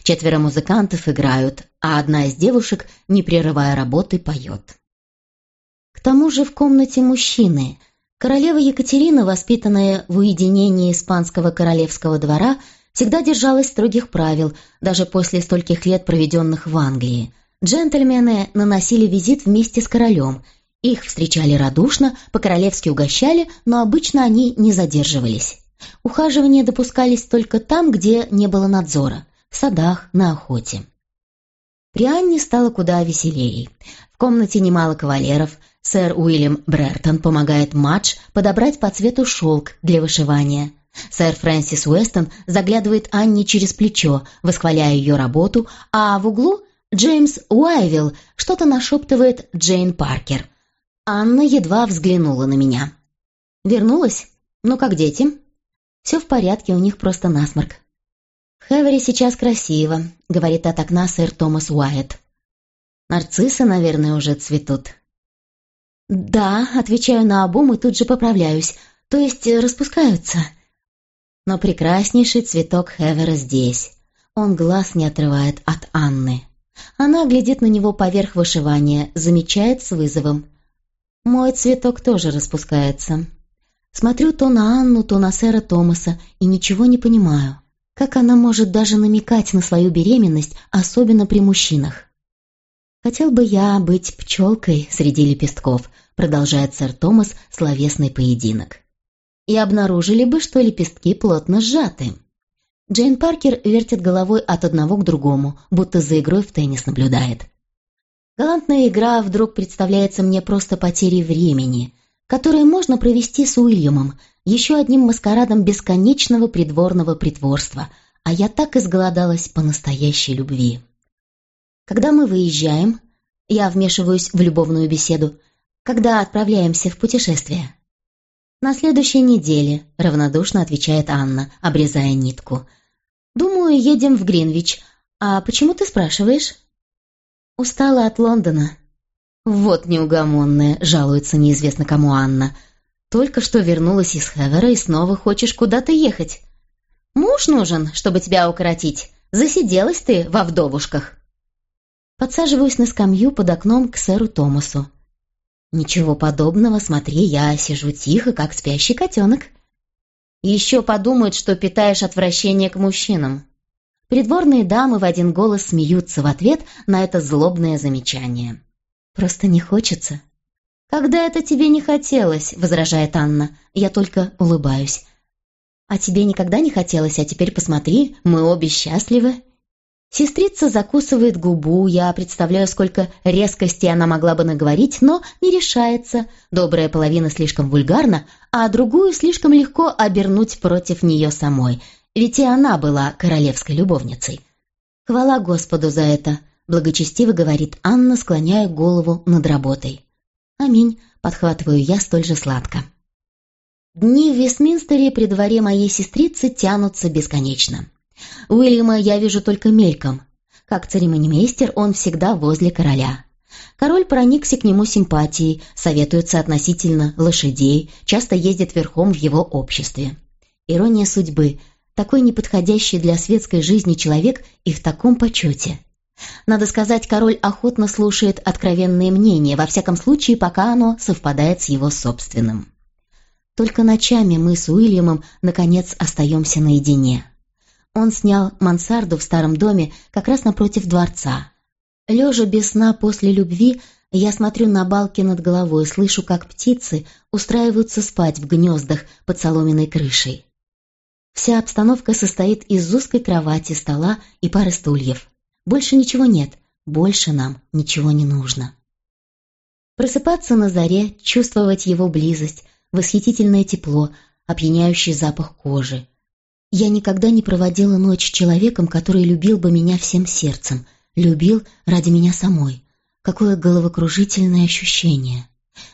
Speaker 1: Четверо музыкантов играют, а одна из девушек, не прерывая работы, поет. К тому же в комнате мужчины. Королева Екатерина, воспитанная в уединении испанского королевского двора, всегда держалась строгих правил, даже после стольких лет, проведенных в Англии. Джентльмены наносили визит вместе с королем – их встречали радушно, по-королевски угощали, но обычно они не задерживались. Ухаживания допускались только там, где не было надзора – в садах, на охоте. При Анне стало куда веселее. В комнате немало кавалеров. Сэр Уильям Брертон помогает Мадж подобрать по цвету шелк для вышивания. Сэр Фрэнсис Уэстон заглядывает Анне через плечо, восхваляя ее работу, а в углу Джеймс Уайвилл что-то нашептывает Джейн Паркер – Анна едва взглянула на меня. «Вернулась? Ну как дети?» «Все в порядке, у них просто насморк». «В сейчас красиво», — говорит от окна сэр Томас Уайт. «Нарциссы, наверное, уже цветут». «Да», — отвечаю на обум и тут же поправляюсь, то есть распускаются. Но прекраснейший цветок Хевера здесь. Он глаз не отрывает от Анны. Она глядит на него поверх вышивания, замечает с вызовом. Мой цветок тоже распускается. Смотрю то на Анну, то на сэра Томаса и ничего не понимаю. Как она может даже намекать на свою беременность, особенно при мужчинах? «Хотел бы я быть пчелкой среди лепестков», продолжает сэр Томас словесный поединок. «И обнаружили бы, что лепестки плотно сжаты». Джейн Паркер вертит головой от одного к другому, будто за игрой в теннис наблюдает. Галантная игра вдруг представляется мне просто потерей времени, которое можно провести с Уильямом, еще одним маскарадом бесконечного придворного притворства, а я так изголодалась по настоящей любви. Когда мы выезжаем, я вмешиваюсь в любовную беседу, когда отправляемся в путешествие. «На следующей неделе», — равнодушно отвечает Анна, обрезая нитку. «Думаю, едем в Гринвич. А почему ты спрашиваешь?» «Устала от Лондона». «Вот неугомонная», — жалуется неизвестно кому Анна. «Только что вернулась из Хевера и снова хочешь куда-то ехать. Муж нужен, чтобы тебя укоротить. Засиделась ты во вдовушках». Подсаживаюсь на скамью под окном к сэру Томасу. «Ничего подобного, смотри, я сижу тихо, как спящий котенок». «Еще подумают, что питаешь отвращение к мужчинам». Придворные дамы в один голос смеются в ответ на это злобное замечание. «Просто не хочется». «Когда это тебе не хотелось?» — возражает Анна. Я только улыбаюсь. «А тебе никогда не хотелось, а теперь посмотри, мы обе счастливы». Сестрица закусывает губу, я представляю, сколько резкости она могла бы наговорить, но не решается. Добрая половина слишком вульгарна, а другую слишком легко обернуть против нее самой, ведь и она была королевской любовницей. «Хвала Господу за это», — благочестиво говорит Анна, склоняя голову над работой. «Аминь», — подхватываю я столь же сладко. Дни в Вестминстере при дворе моей сестрицы тянутся бесконечно. Уильяма я вижу только мельком. Как церемонимейстер он всегда возле короля. Король проникся к нему симпатией, советуется относительно лошадей, часто ездит верхом в его обществе. Ирония судьбы. Такой неподходящий для светской жизни человек и в таком почете. Надо сказать, король охотно слушает откровенные мнения, во всяком случае, пока оно совпадает с его собственным. Только ночами мы с Уильямом, наконец, остаемся наедине. Он снял мансарду в старом доме как раз напротив дворца. Лежа без сна после любви, я смотрю на балки над головой, слышу, как птицы устраиваются спать в гнездах под соломенной крышей. Вся обстановка состоит из узкой кровати, стола и пары стульев. Больше ничего нет, больше нам ничего не нужно. Просыпаться на заре, чувствовать его близость, восхитительное тепло, опьяняющий запах кожи, я никогда не проводила ночь с человеком, который любил бы меня всем сердцем, любил ради меня самой. Какое головокружительное ощущение.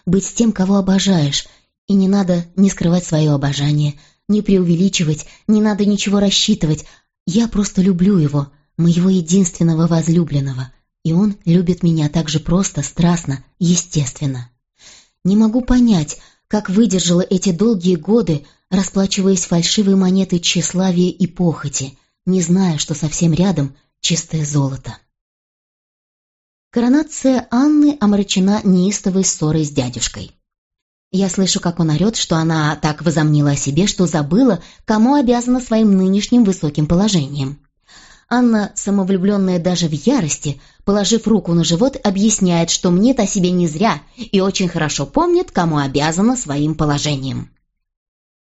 Speaker 1: Быть с тем, кого обожаешь, и не надо не скрывать свое обожание, не преувеличивать, не надо ничего рассчитывать. Я просто люблю его, моего единственного возлюбленного, и он любит меня так же просто, страстно, естественно. Не могу понять, как выдержала эти долгие годы, расплачиваясь фальшивой монетой тщеславия и похоти, не зная, что совсем рядом чистое золото. Коронация Анны омрачена неистовой ссорой с дядюшкой. Я слышу, как он орет, что она так возомнила о себе, что забыла, кому обязана своим нынешним высоким положением. Анна, самовлюбленная даже в ярости, положив руку на живот, объясняет, что мнит о себе не зря и очень хорошо помнит, кому обязана своим положением.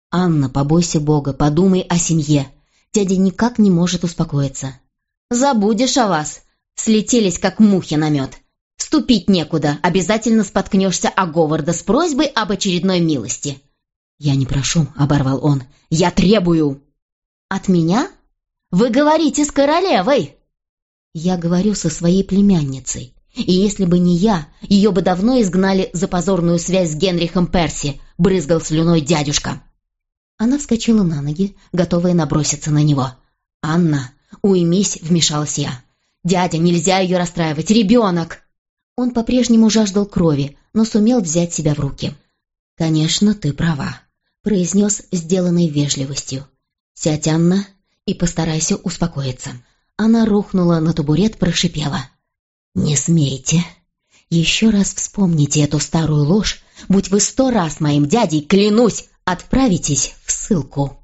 Speaker 1: «Анна, побойся Бога, подумай о семье». Дядя никак не может успокоиться. «Забудешь о вас. Слетелись, как мухи на мед. Ступить некуда, обязательно споткнешься о Говарда с просьбой об очередной милости». «Я не прошу», — оборвал он. «Я требую». «От меня? Вы говорите с королевой!» «Я говорю со своей племянницей. И если бы не я, ее бы давно изгнали за позорную связь с Генрихом Перси», — брызгал слюной дядюшка. Она вскочила на ноги, готовая наброситься на него. «Анна, уймись!» — вмешалась я. «Дядя, нельзя ее расстраивать! Ребенок!» Он по-прежнему жаждал крови, но сумел взять себя в руки. «Конечно, ты права», — произнес сделанной вежливостью. «Сядь, Анна, и постарайся успокоиться». Она рухнула на табурет, прошипела. «Не смейте. Еще раз вспомните эту старую ложь, будь вы сто раз моим дядей, клянусь, отправитесь в ссылку».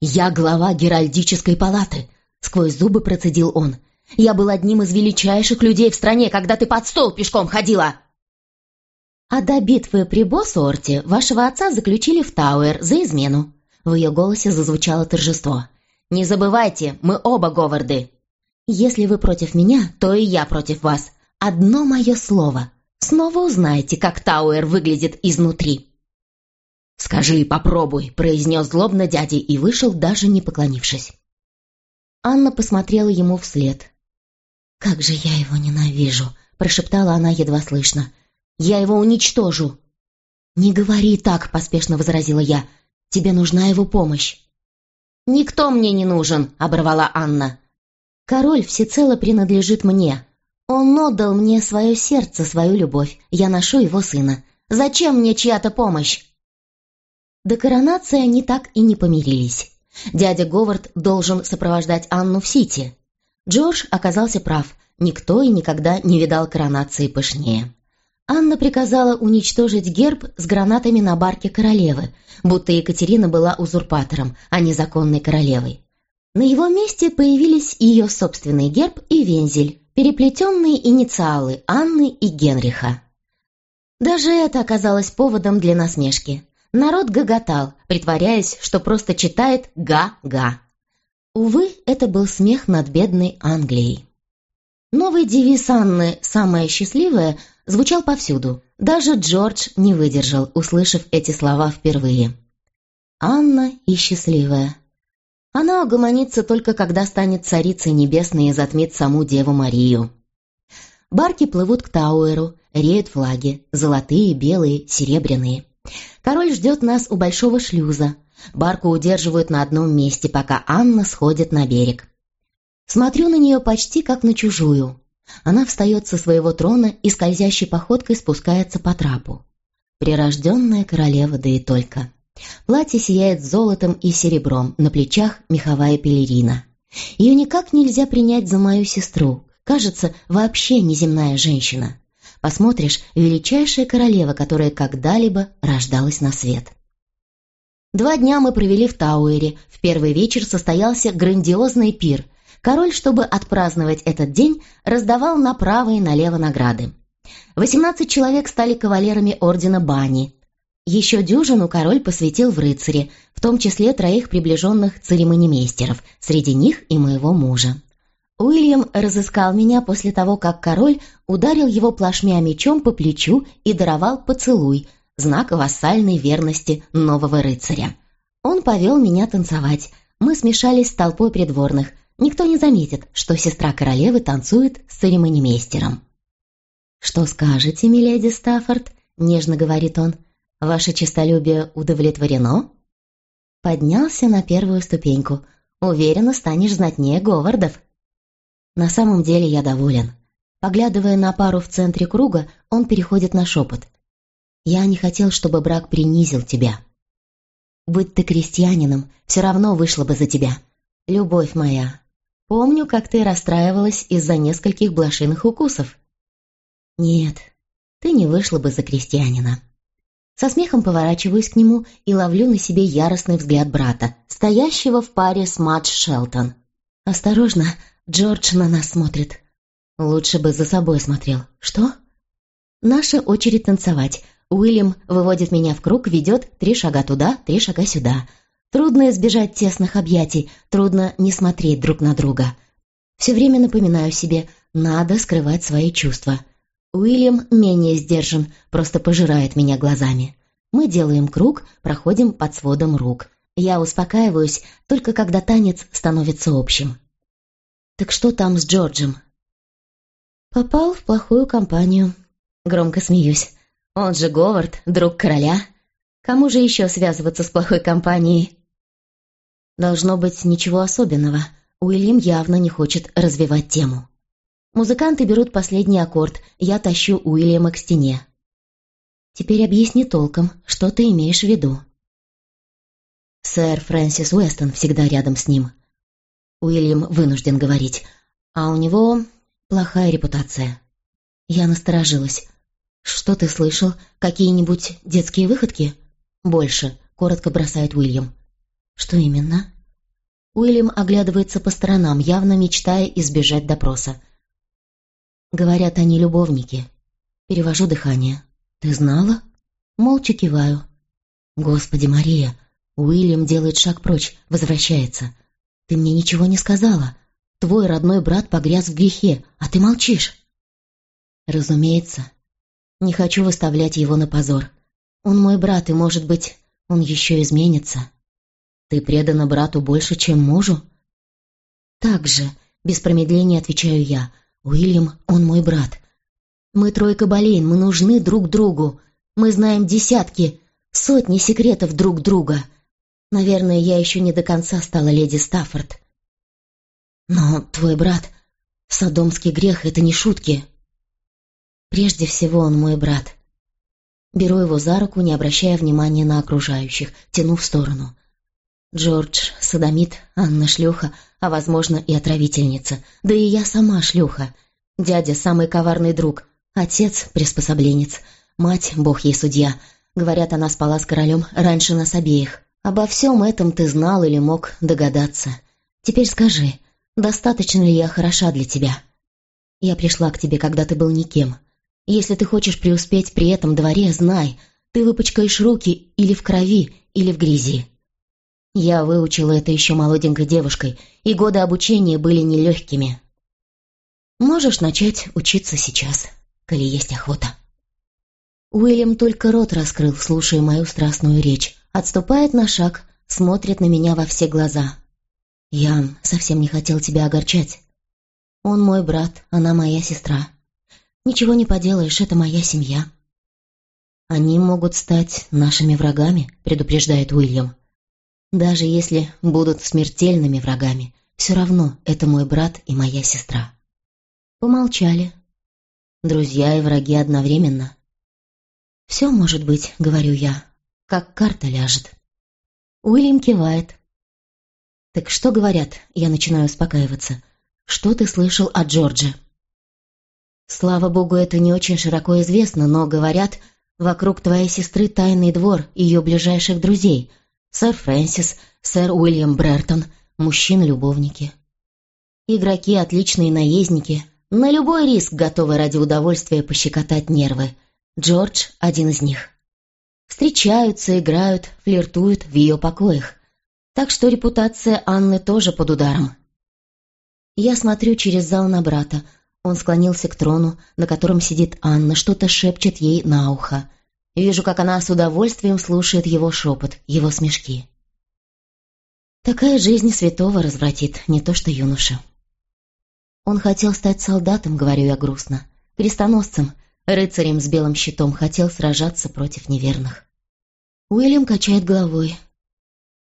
Speaker 1: «Я глава Геральдической палаты», — сквозь зубы процедил он. «Я был одним из величайших людей в стране, когда ты под стол пешком ходила». «А до битвы при Боссуорте вашего отца заключили в Тауэр за измену». В ее голосе зазвучало торжество. «Не забывайте, мы оба Говарды. Если вы против меня, то и я против вас. одно мое слово. Снова узнаете, как Тауэр выглядит изнутри».
Speaker 2: «Скажи, попробуй», — произнес злобно дядя и вышел, даже не поклонившись.
Speaker 1: Анна посмотрела ему вслед. «Как же я его ненавижу!» — прошептала она едва слышно. «Я его уничтожу!» «Не говори так!» — поспешно возразила я. «Тебе нужна его помощь!»
Speaker 2: «Никто мне не нужен!» — оборвала Анна.
Speaker 1: «Король всецело принадлежит мне. Он отдал мне свое сердце, свою любовь. Я ношу его сына. Зачем мне чья-то помощь?» До коронации они так и не помирились. Дядя Говард должен сопровождать Анну в Сити. Джордж оказался прав. Никто и никогда не видал коронации пышнее. Анна приказала уничтожить герб с гранатами на барке королевы, будто Екатерина была узурпатором, а не законной королевой. На его месте появились ее собственный герб и вензель, переплетенные инициалы Анны и Генриха. Даже это оказалось поводом для насмешки. Народ гоготал, притворяясь, что просто читает «га-га». Увы, это был смех над бедной Англией. Новый девиз Анны «Самая счастливая» звучал повсюду. Даже Джордж не выдержал, услышав эти слова впервые. «Анна и счастливая». Она угомонится только когда станет царицей небесной и затмит саму Деву Марию. Барки плывут к Тауэру, реют флаги, золотые, белые, серебряные. Король ждет нас у большого шлюза. Барку удерживают на одном месте, пока Анна сходит на берег. Смотрю на нее почти как на чужую. Она встает со своего трона и скользящей походкой спускается по трапу. Прирожденная королева, да и только. Платье сияет золотом и серебром, на плечах меховая пелерина. Ее никак нельзя принять за мою сестру. Кажется, вообще неземная женщина. Посмотришь, величайшая королева, которая когда-либо рождалась на свет. Два дня мы провели в Тауэре. В первый вечер состоялся грандиозный пир. Король, чтобы отпраздновать этот день, раздавал направо и налево награды. Восемнадцать человек стали кавалерами ордена Бани. Еще дюжину король посвятил в рыцари, в том числе троих приближенных церемонимейстеров, среди них и моего мужа. Уильям разыскал меня после того, как король ударил его плашмя мечом по плечу и даровал поцелуй, знак вассальной верности нового рыцаря. Он повел меня танцевать. Мы смешались с толпой придворных. Никто не заметит, что сестра королевы танцует с церемонимейстером. «Что скажете, миледи Стаффорд?» — нежно говорит он. «Ваше честолюбие удовлетворено?» Поднялся на первую ступеньку. «Уверенно станешь знатнее Говардов». На самом деле я доволен. Поглядывая на пару в центре круга, он переходит на шепот. «Я не хотел, чтобы брак принизил тебя. Быть ты крестьянином, все равно вышло бы за тебя. Любовь моя, помню, как ты расстраивалась из-за нескольких блошиных укусов. Нет, ты не вышла бы за крестьянина». Со смехом поворачиваюсь к нему и ловлю на себе яростный взгляд брата, стоящего в паре с Мадж Шелтон. «Осторожно, Джордж на нас смотрит. Лучше бы за собой смотрел. Что? Наша очередь танцевать. Уильям выводит меня в круг, ведет три шага туда, три шага сюда. Трудно избежать тесных объятий, трудно не смотреть друг на друга. Все время напоминаю себе, надо скрывать свои чувства. Уильям менее сдержан, просто пожирает меня глазами. Мы делаем круг, проходим под сводом рук. Я успокаиваюсь, только когда танец становится общим. «Так что там с Джорджем?» «Попал в плохую компанию». Громко смеюсь. «Он же Говард, друг короля. Кому же еще связываться с плохой компанией?» Должно быть ничего особенного. Уильям явно не хочет развивать тему. Музыканты берут последний аккорд, я тащу Уильяма к стене. «Теперь объясни толком, что ты имеешь в виду?» Сэр Фрэнсис Уэстон всегда рядом с ним. Уильям вынужден говорить. А у него плохая репутация. Я насторожилась. «Что ты слышал? Какие-нибудь детские выходки?» «Больше», — коротко бросает Уильям. «Что именно?» Уильям оглядывается по сторонам, явно мечтая избежать допроса. Говорят, они любовники. Перевожу дыхание. «Ты знала?» Молча киваю. «Господи, Мария!» Уильям делает шаг прочь, возвращается. Ты мне ничего не сказала. Твой родной брат погряз в грехе, а ты молчишь. Разумеется. Не хочу выставлять его на позор. Он мой брат, и, может быть, он еще изменится. Ты предана брату больше, чем мужу? Так же, без промедления отвечаю я. Уильям, он мой брат. Мы тройка болейн, мы нужны друг другу. Мы знаем десятки, сотни секретов друг друга. Наверное, я еще не до конца стала леди Стаффорд. Но твой брат... Содомский грех — это не шутки. Прежде всего он мой брат. Беру его за руку, не обращая внимания на окружающих, тяну в сторону. Джордж — садомит, Анна — шлюха, а, возможно, и отравительница. Да и я сама шлюха. Дядя — самый коварный друг, отец — приспособленец, мать — бог ей судья. Говорят, она спала с королем раньше нас обеих. Обо всем этом ты знал или мог догадаться. Теперь скажи, достаточно ли я хороша для тебя? Я пришла к тебе, когда ты был никем. Если ты хочешь преуспеть при этом дворе, знай, ты выпачкаешь руки или в крови, или в грязи. Я выучила это еще молоденькой девушкой, и годы обучения были нелегкими. Можешь начать учиться сейчас, коли есть охота. Уильям только рот раскрыл, слушая мою страстную речь, отступает на шаг, смотрит на меня во все глаза. «Я совсем не хотел тебя огорчать. Он мой брат, она моя сестра. Ничего не поделаешь, это моя семья». «Они могут стать нашими врагами», — предупреждает Уильям. «Даже если будут смертельными врагами, все равно это мой брат и моя сестра». Помолчали. Друзья и враги одновременно. «Все может быть», — говорю я, — «как карта ляжет». Уильям кивает. «Так что говорят?» — я начинаю успокаиваться. «Что ты слышал о Джордже?» Слава богу, это не очень широко известно, но, говорят, вокруг твоей сестры тайный двор ее ближайших друзей. Сэр Фрэнсис, сэр Уильям Брертон, мужчин-любовники. Игроки — отличные наездники, на любой риск готовы ради удовольствия пощекотать нервы. Джордж — один из них. Встречаются, играют, флиртуют в ее покоях. Так что репутация Анны тоже под ударом. Я смотрю через зал на брата, он склонился к трону, на котором сидит Анна, что-то шепчет ей на ухо. Вижу, как она с удовольствием слушает его шепот, его смешки. Такая жизнь святого развратит, не то что юноша. Он хотел стать солдатом, говорю я грустно, крестоносцем, рыцарем с белым щитом, хотел сражаться против неверных. Уильям качает головой.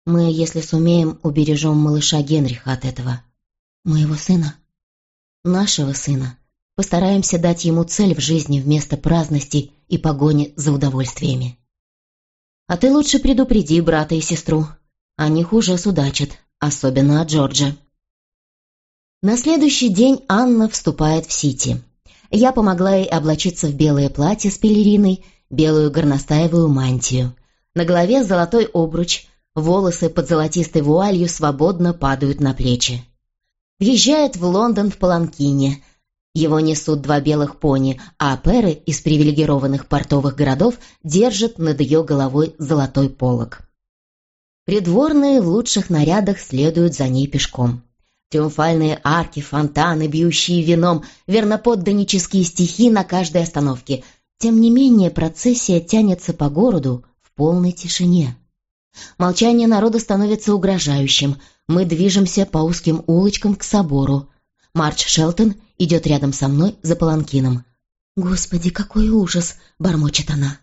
Speaker 1: Мы, если сумеем, убережем малыша Генриха от этого. Моего сына? нашего сына. Постараемся дать ему цель в жизни вместо праздности и погони за удовольствиями. А ты лучше предупреди брата и сестру. Они хуже судачат, особенно от Джорджа. На следующий день Анна вступает в Сити. Я помогла ей облачиться в белое платье с пелериной, белую горностаевую мантию. На голове золотой обруч, волосы под золотистой вуалью свободно падают на плечи въезжает в Лондон в Паланкине. Его несут два белых пони, а перы из привилегированных портовых городов держат над ее головой золотой полог. Придворные в лучших нарядах следуют за ней пешком. Триумфальные арки, фонтаны, бьющие вином, верноподданнические стихи на каждой остановке. Тем не менее, процессия тянется по городу в полной тишине. Молчание народа становится угрожающим. Мы движемся по узким улочкам к собору. Марч Шелтон идет рядом со мной за паланкином. «Господи, какой ужас!» — бормочет она.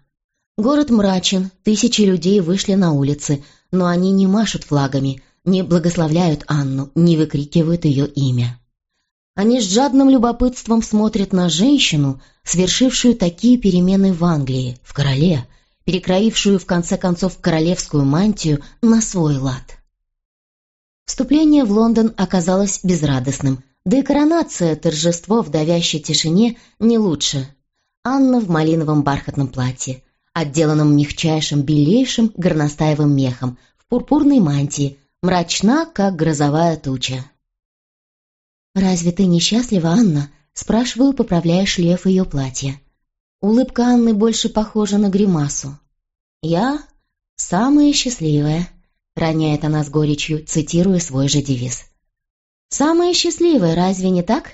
Speaker 1: Город мрачен, тысячи людей вышли на улицы, но они не машут флагами, не благословляют Анну, не выкрикивают ее имя. Они с жадным любопытством смотрят на женщину, совершившую такие перемены в Англии, в короле, перекроившую в конце концов королевскую мантию на свой лад. Вступление в Лондон оказалось безрадостным, да и коронация, торжество в давящей тишине не лучше. Анна в малиновом бархатном платье, отделанном мягчайшим белейшим горностаевым мехом, в пурпурной мантии, мрачна, как грозовая туча. «Разве ты несчастлива, Анна?» — спрашиваю, поправляя шлейф ее платья. Улыбка Анны больше похожа на гримасу. «Я самая счастливая», — роняет она с горечью, цитируя свой же девиз. «Самая счастливая, разве не так?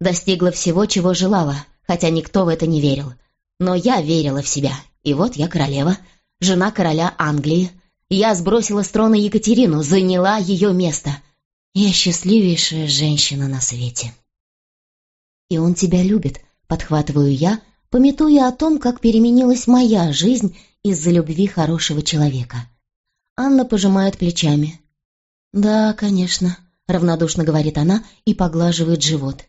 Speaker 1: Достигла всего, чего желала.
Speaker 2: хотя никто в это не верил. Но я верила в себя, и вот я королева, жена короля Англии. Я сбросила с трона Екатерину, заняла ее место. Я счастливейшая женщина на свете. И он тебя любит, подхватываю я, пометуя о том, как переменилась моя жизнь из-за любви хорошего человека. Анна пожимает плечами. «Да, конечно», — равнодушно говорит она и поглаживает живот.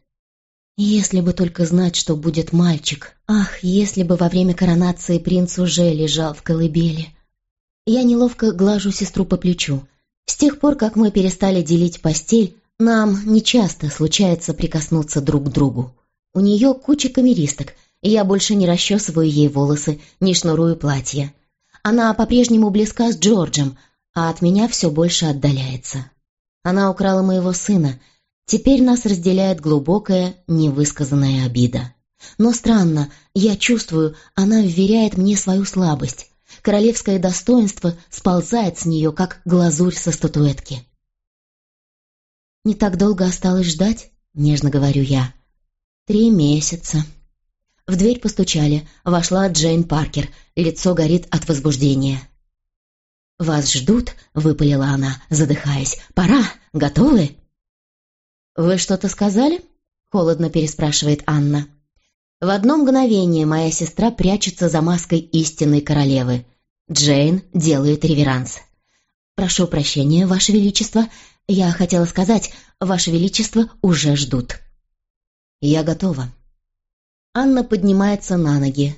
Speaker 2: «Если бы только знать, что будет мальчик. Ах, если бы во время коронации принц уже лежал в колыбели». Я неловко глажу сестру по плечу. С тех пор, как мы перестали делить постель, нам нечасто случается прикоснуться друг к другу. У нее куча камеристок, и я больше не расчесываю ей волосы, не шнурую платье. Она по-прежнему близка с Джорджем, а от меня все больше отдаляется. Она украла моего сына. Теперь нас разделяет глубокая, невысказанная обида. Но странно, я чувствую, она вверяет мне свою слабость. Королевское достоинство сползает с нее, как глазурь со статуэтки. «Не так долго осталось ждать?» — нежно говорю я. «Три месяца». В дверь постучали. Вошла Джейн Паркер. Лицо горит от возбуждения. «Вас ждут?» — выпалила она, задыхаясь. «Пора! Готовы?» «Вы что-то сказали?» — холодно переспрашивает Анна. В одно мгновение моя сестра прячется за маской истинной королевы. Джейн делает реверанс. «Прошу прощения, Ваше Величество. Я хотела сказать, Ваше Величество уже ждут». «Я готова». Анна поднимается на ноги.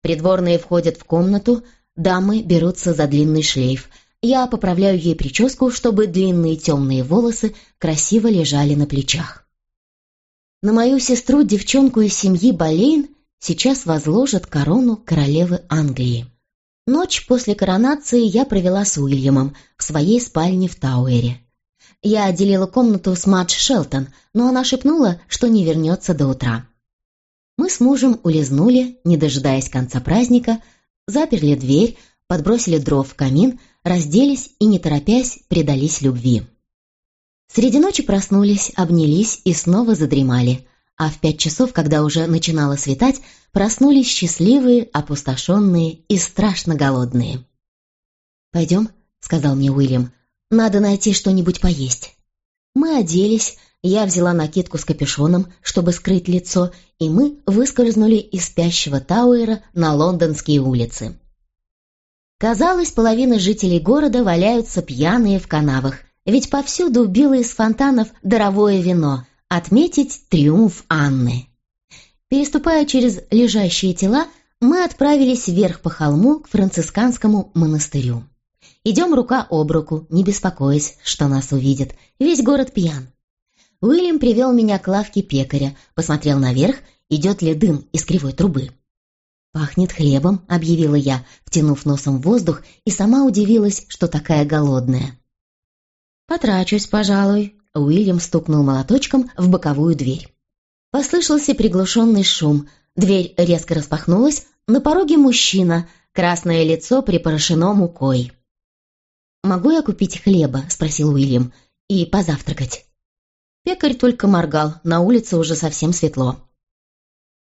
Speaker 2: Придворные входят в комнату, дамы берутся за длинный шлейф. Я поправляю ей прическу, чтобы длинные темные волосы красиво лежали на плечах. На мою сестру, девчонку из семьи Болейн, сейчас возложат корону королевы Англии. Ночь после коронации я провела с Уильямом в своей спальне в Тауэре. Я отделила комнату с Мадж Шелтон, но она шепнула, что не вернется до утра. Мы с мужем улизнули, не дожидаясь конца праздника, заперли дверь, подбросили дров в камин, разделись и, не торопясь, предались любви. Среди ночи проснулись, обнялись и снова задремали, а в пять часов, когда уже начинало светать, проснулись счастливые, опустошенные и страшно голодные. «Пойдем», — сказал мне Уильям, — «надо найти что-нибудь поесть». Мы оделись, я взяла накидку с капюшоном, чтобы скрыть лицо, и мы выскользнули из спящего Тауэра на лондонские улицы. Казалось, половина жителей города валяются пьяные в канавах, ведь повсюду било из фонтанов даровое вино, отметить триумф Анны. Переступая через лежащие тела, мы отправились вверх по холму к францисканскому монастырю. Идем рука об руку, не беспокоясь, что нас увидят. Весь город пьян. Уильям привел меня к лавке пекаря, посмотрел наверх, идет ли дым из кривой трубы. «Пахнет хлебом», — объявила я, втянув носом воздух, и сама удивилась, что такая голодная. «Потрачусь, пожалуй», — Уильям стукнул молоточком в боковую дверь. Послышался приглушенный шум, дверь резко распахнулась, на пороге мужчина, красное лицо припорошено мукой. «Могу я купить хлеба?» — спросил Уильям. «И позавтракать». Пекарь только моргал, на улице уже совсем светло.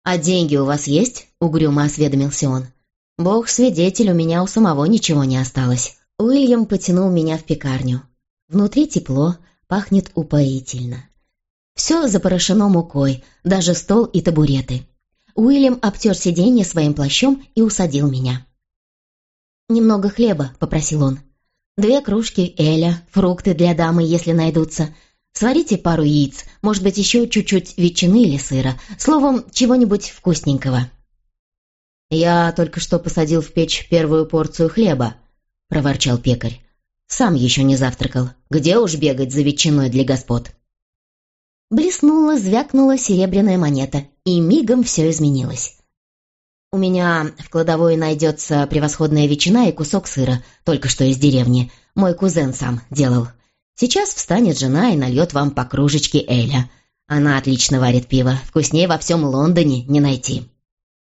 Speaker 2: «А деньги у вас есть?» — угрюмо осведомился он. «Бог свидетель, у меня у самого ничего не осталось». Уильям потянул меня в пекарню. Внутри тепло, пахнет упоительно. Все запорошено мукой, даже стол и табуреты. Уильям обтер сиденье своим плащом и усадил меня. «Немного хлеба», — попросил он. «Две кружки эля, фрукты для дамы, если найдутся, Сварите пару яиц, может быть, еще чуть-чуть ветчины или сыра. Словом, чего-нибудь вкусненького». «Я только что посадил в печь первую порцию хлеба», — проворчал пекарь. «Сам еще не завтракал. Где уж бегать за ветчиной для господ?» Блеснула, звякнула серебряная монета, и мигом все изменилось. «У меня в кладовой найдется превосходная ветчина и кусок сыра, только что из деревни. Мой кузен сам делал. Сейчас встанет жена и нальет вам по кружечке Эля. Она отлично варит пиво, вкуснее во всем Лондоне не найти».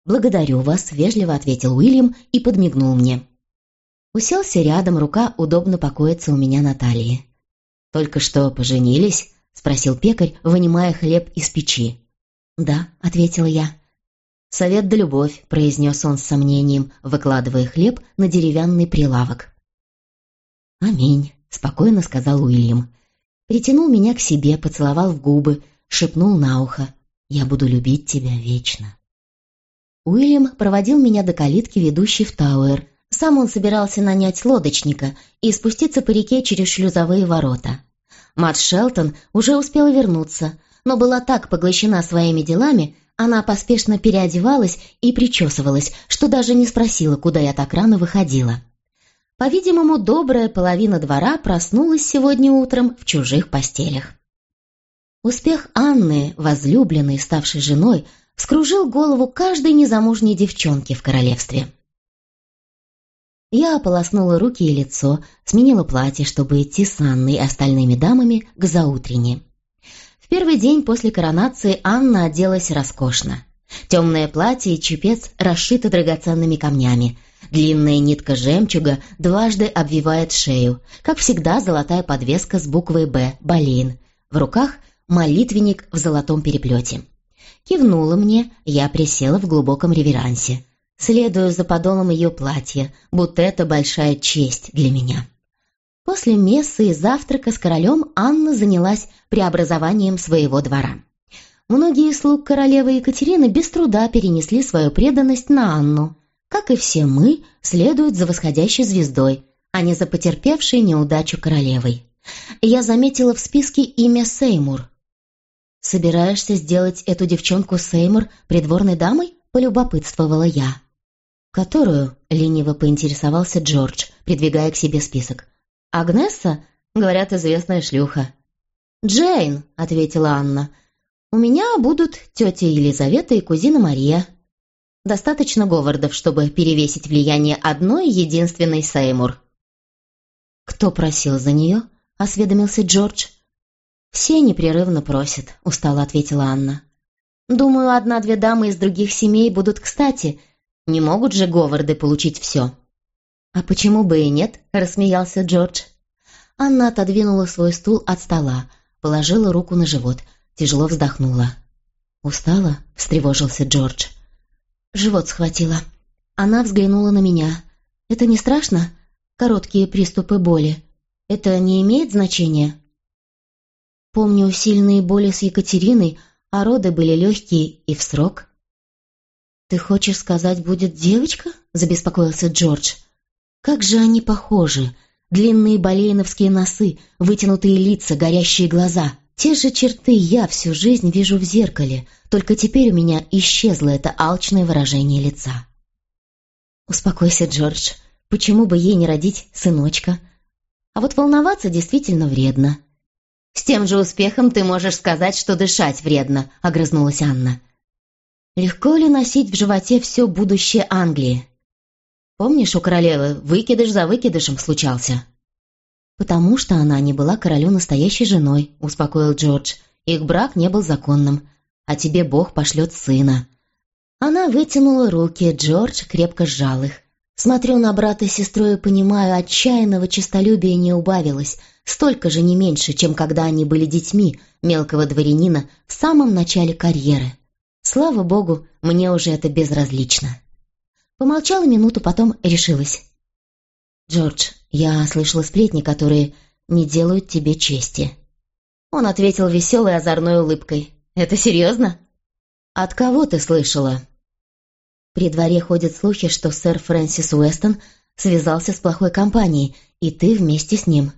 Speaker 2: «Благодарю вас», — вежливо ответил Уильям и подмигнул мне. Уселся рядом, рука удобно покоится у меня на талии. «Только что поженились?» — спросил пекарь, вынимая хлеб из печи. «Да», — ответила я. «Совет да любовь», — произнес он с сомнением, выкладывая хлеб на деревянный прилавок. «Аминь», — спокойно сказал Уильям. Притянул меня к себе, поцеловал в губы, шепнул на ухо. «Я буду любить тебя вечно». Уильям проводил меня до калитки, ведущей в Тауэр. Сам он собирался нанять лодочника и спуститься по реке через шлюзовые ворота. Мат Шелтон уже успела вернуться, но была так поглощена своими делами, она поспешно переодевалась и причесывалась, что даже не спросила, куда я так рано выходила. По-видимому, добрая половина двора проснулась сегодня утром в чужих постелях. Успех Анны, возлюбленной, ставшей женой, вскружил голову каждой незамужней девчонки в королевстве. Я ополоснула руки и лицо, сменила платье, чтобы идти с Анной и остальными дамами к заутренне. В первый день после коронации Анна оделась роскошно. Темное платье и чепец расшиты драгоценными камнями. Длинная нитка жемчуга дважды обвивает шею. Как всегда, золотая подвеска с буквой «Б» — «Болейн». В руках молитвенник в золотом переплете. Кивнула мне, я присела в глубоком реверансе. Следую за подолом ее платья, будто это большая честь для меня. После мессы и завтрака с королем Анна занялась преобразованием своего двора. Многие слуг королевы Екатерины без труда перенесли свою преданность на Анну. Как и все мы, следуют за восходящей звездой, а не за потерпевшей неудачу королевой. Я заметила в списке имя Сеймур. «Собираешься сделать эту девчонку Сеймур придворной дамой?» — полюбопытствовала я. «Которую?» — лениво поинтересовался Джордж, придвигая к себе список. «Агнесса?» — говорят, известная шлюха. «Джейн», — ответила Анна. «У меня будут тетя Елизавета и кузина Мария». Достаточно Говардов, чтобы перевесить влияние одной единственной Сеймур. «Кто просил за нее?» — осведомился Джордж. «Все непрерывно просят», — устало ответила Анна. «Думаю, одна-две дамы из других семей будут кстати. Не могут же Говарды получить все». «А почему бы и нет?» — рассмеялся Джордж. Анна отодвинула свой стул от стола, положила руку на живот, тяжело вздохнула. «Устала?» — встревожился Джордж. Живот схватила. Она взглянула на меня. «Это не страшно? Короткие приступы боли. Это не имеет значения?» Помню сильные боли с Екатериной, а роды были легкие и в срок. «Ты хочешь сказать, будет девочка?» — забеспокоился Джордж. «Как же они похожи! Длинные болейновские носы, вытянутые лица, горящие глаза. Те же черты я всю жизнь вижу в зеркале, только теперь у меня исчезло это алчное выражение лица». «Успокойся, Джордж. Почему бы ей не родить сыночка? А вот волноваться действительно вредно. «С тем же успехом ты можешь сказать, что дышать вредно», — огрызнулась Анна. «Легко ли носить в животе все будущее Англии? Помнишь, у королевы выкидыш за выкидышем случался?» «Потому что она не была королю настоящей женой», — успокоил Джордж. «Их брак не был законным, а тебе Бог пошлет сына». Она вытянула руки, Джордж крепко сжал их. Смотрю на брата и сестру и понимаю, отчаянного честолюбия не убавилось, столько же не меньше, чем когда они были детьми мелкого дворянина в самом начале карьеры. Слава богу, мне уже это безразлично. Помолчала минуту, потом решилась. «Джордж, я слышала сплетни, которые не делают тебе чести». Он ответил веселой озорной улыбкой. «Это серьезно?» «От кого ты слышала?» При дворе ходят слухи, что сэр Фрэнсис Уэстон связался с плохой компанией, и ты вместе с ним.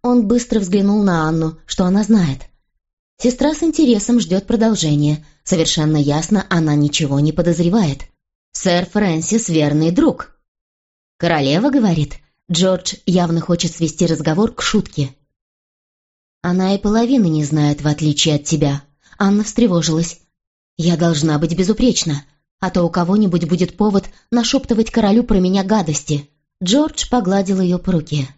Speaker 2: Он быстро взглянул на Анну, что она знает. Сестра с интересом ждет продолжения. Совершенно ясно, она ничего не подозревает. Сэр Фрэнсис — верный друг. Королева говорит. Джордж явно хочет свести разговор к шутке. Она и половины не знает, в отличие от тебя. Анна встревожилась. Я должна быть безупречна а то у кого-нибудь будет повод нашептывать королю про меня гадости». Джордж погладил ее по руке.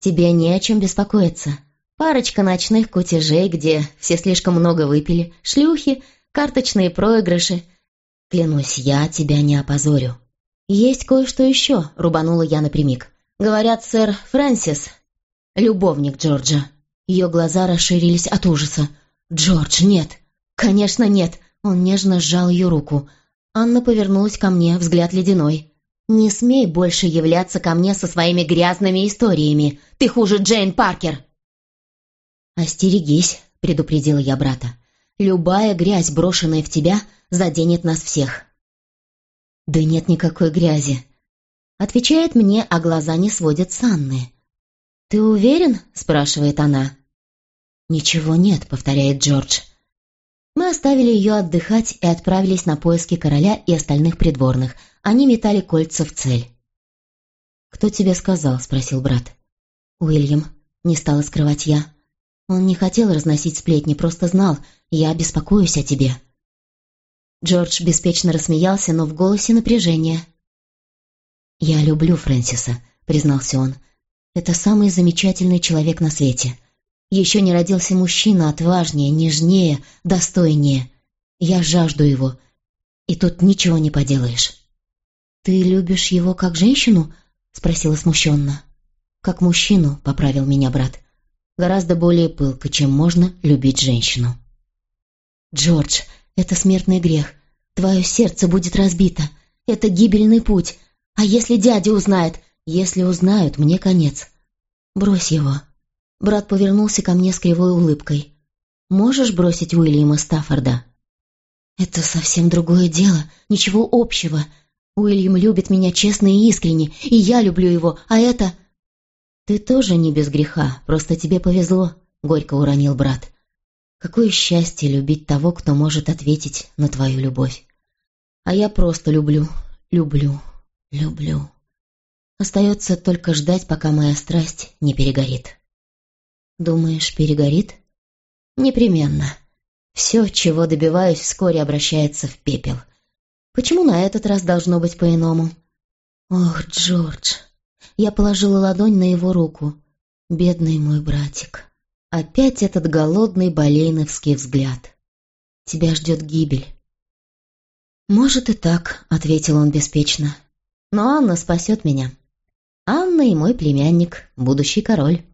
Speaker 2: «Тебе не о чем беспокоиться. Парочка ночных кутежей, где все слишком много выпили, шлюхи, карточные проигрыши. Клянусь, я тебя не опозорю». «Есть кое-что еще», — рубанула я напрямик. «Говорят, сэр Фрэнсис, любовник Джорджа». Ее глаза расширились от ужаса. «Джордж, нет! Конечно, нет!» Он нежно сжал ее руку.
Speaker 1: Анна повернулась ко мне, взгляд ледяной. «Не смей больше являться ко мне со своими грязными историями. Ты хуже Джейн Паркер!» «Остерегись», — предупредила я брата. «Любая грязь, брошенная в тебя, заденет нас всех». «Да нет никакой грязи», — отвечает мне, а глаза не сводят с Анны. «Ты уверен?» — спрашивает она. «Ничего нет», — повторяет Джордж. Мы оставили ее отдыхать и отправились на поиски короля и остальных придворных. Они метали кольца в цель. «Кто тебе сказал?» — спросил брат. «Уильям», — не стала скрывать я. Он не хотел разносить сплетни, просто знал, я беспокоюсь о тебе. Джордж беспечно рассмеялся, но в голосе напряжение. «Я люблю Фрэнсиса», — признался он. «Это самый замечательный человек на свете. Еще не родился мужчина отважнее, нежнее, достойнее. Я жажду его, и тут ничего не поделаешь». «Ты любишь его как женщину?» — спросила смущенно. «Как мужчину», — поправил меня брат. «Гораздо более пылко, чем можно любить женщину». «Джордж, это смертный грех. Твое сердце будет разбито. Это гибельный путь. А если дядя узнает? Если узнают, мне конец. Брось его. Брат повернулся ко мне с кривой улыбкой. «Можешь бросить Уильяма Стаффорда?» «Это совсем другое дело, ничего общего. Уильям любит меня честно и искренне, и я люблю его, а это...» «Ты тоже не без греха, просто тебе повезло», — горько уронил брат. «Какое счастье любить того, кто может ответить на твою любовь. А я просто люблю, люблю, люблю. Остается только ждать, пока моя страсть не перегорит». Думаешь, перегорит? Непременно. Все, чего добиваюсь, вскоре обращается в пепел. Почему на этот раз должно быть по-иному? Ох, Джордж. Я положила ладонь на его руку. Бедный мой братик. Опять этот голодный болейновский взгляд. Тебя ждет гибель. «Может и так», — ответил он беспечно. «Но Анна спасет меня. Анна и мой племянник, будущий король».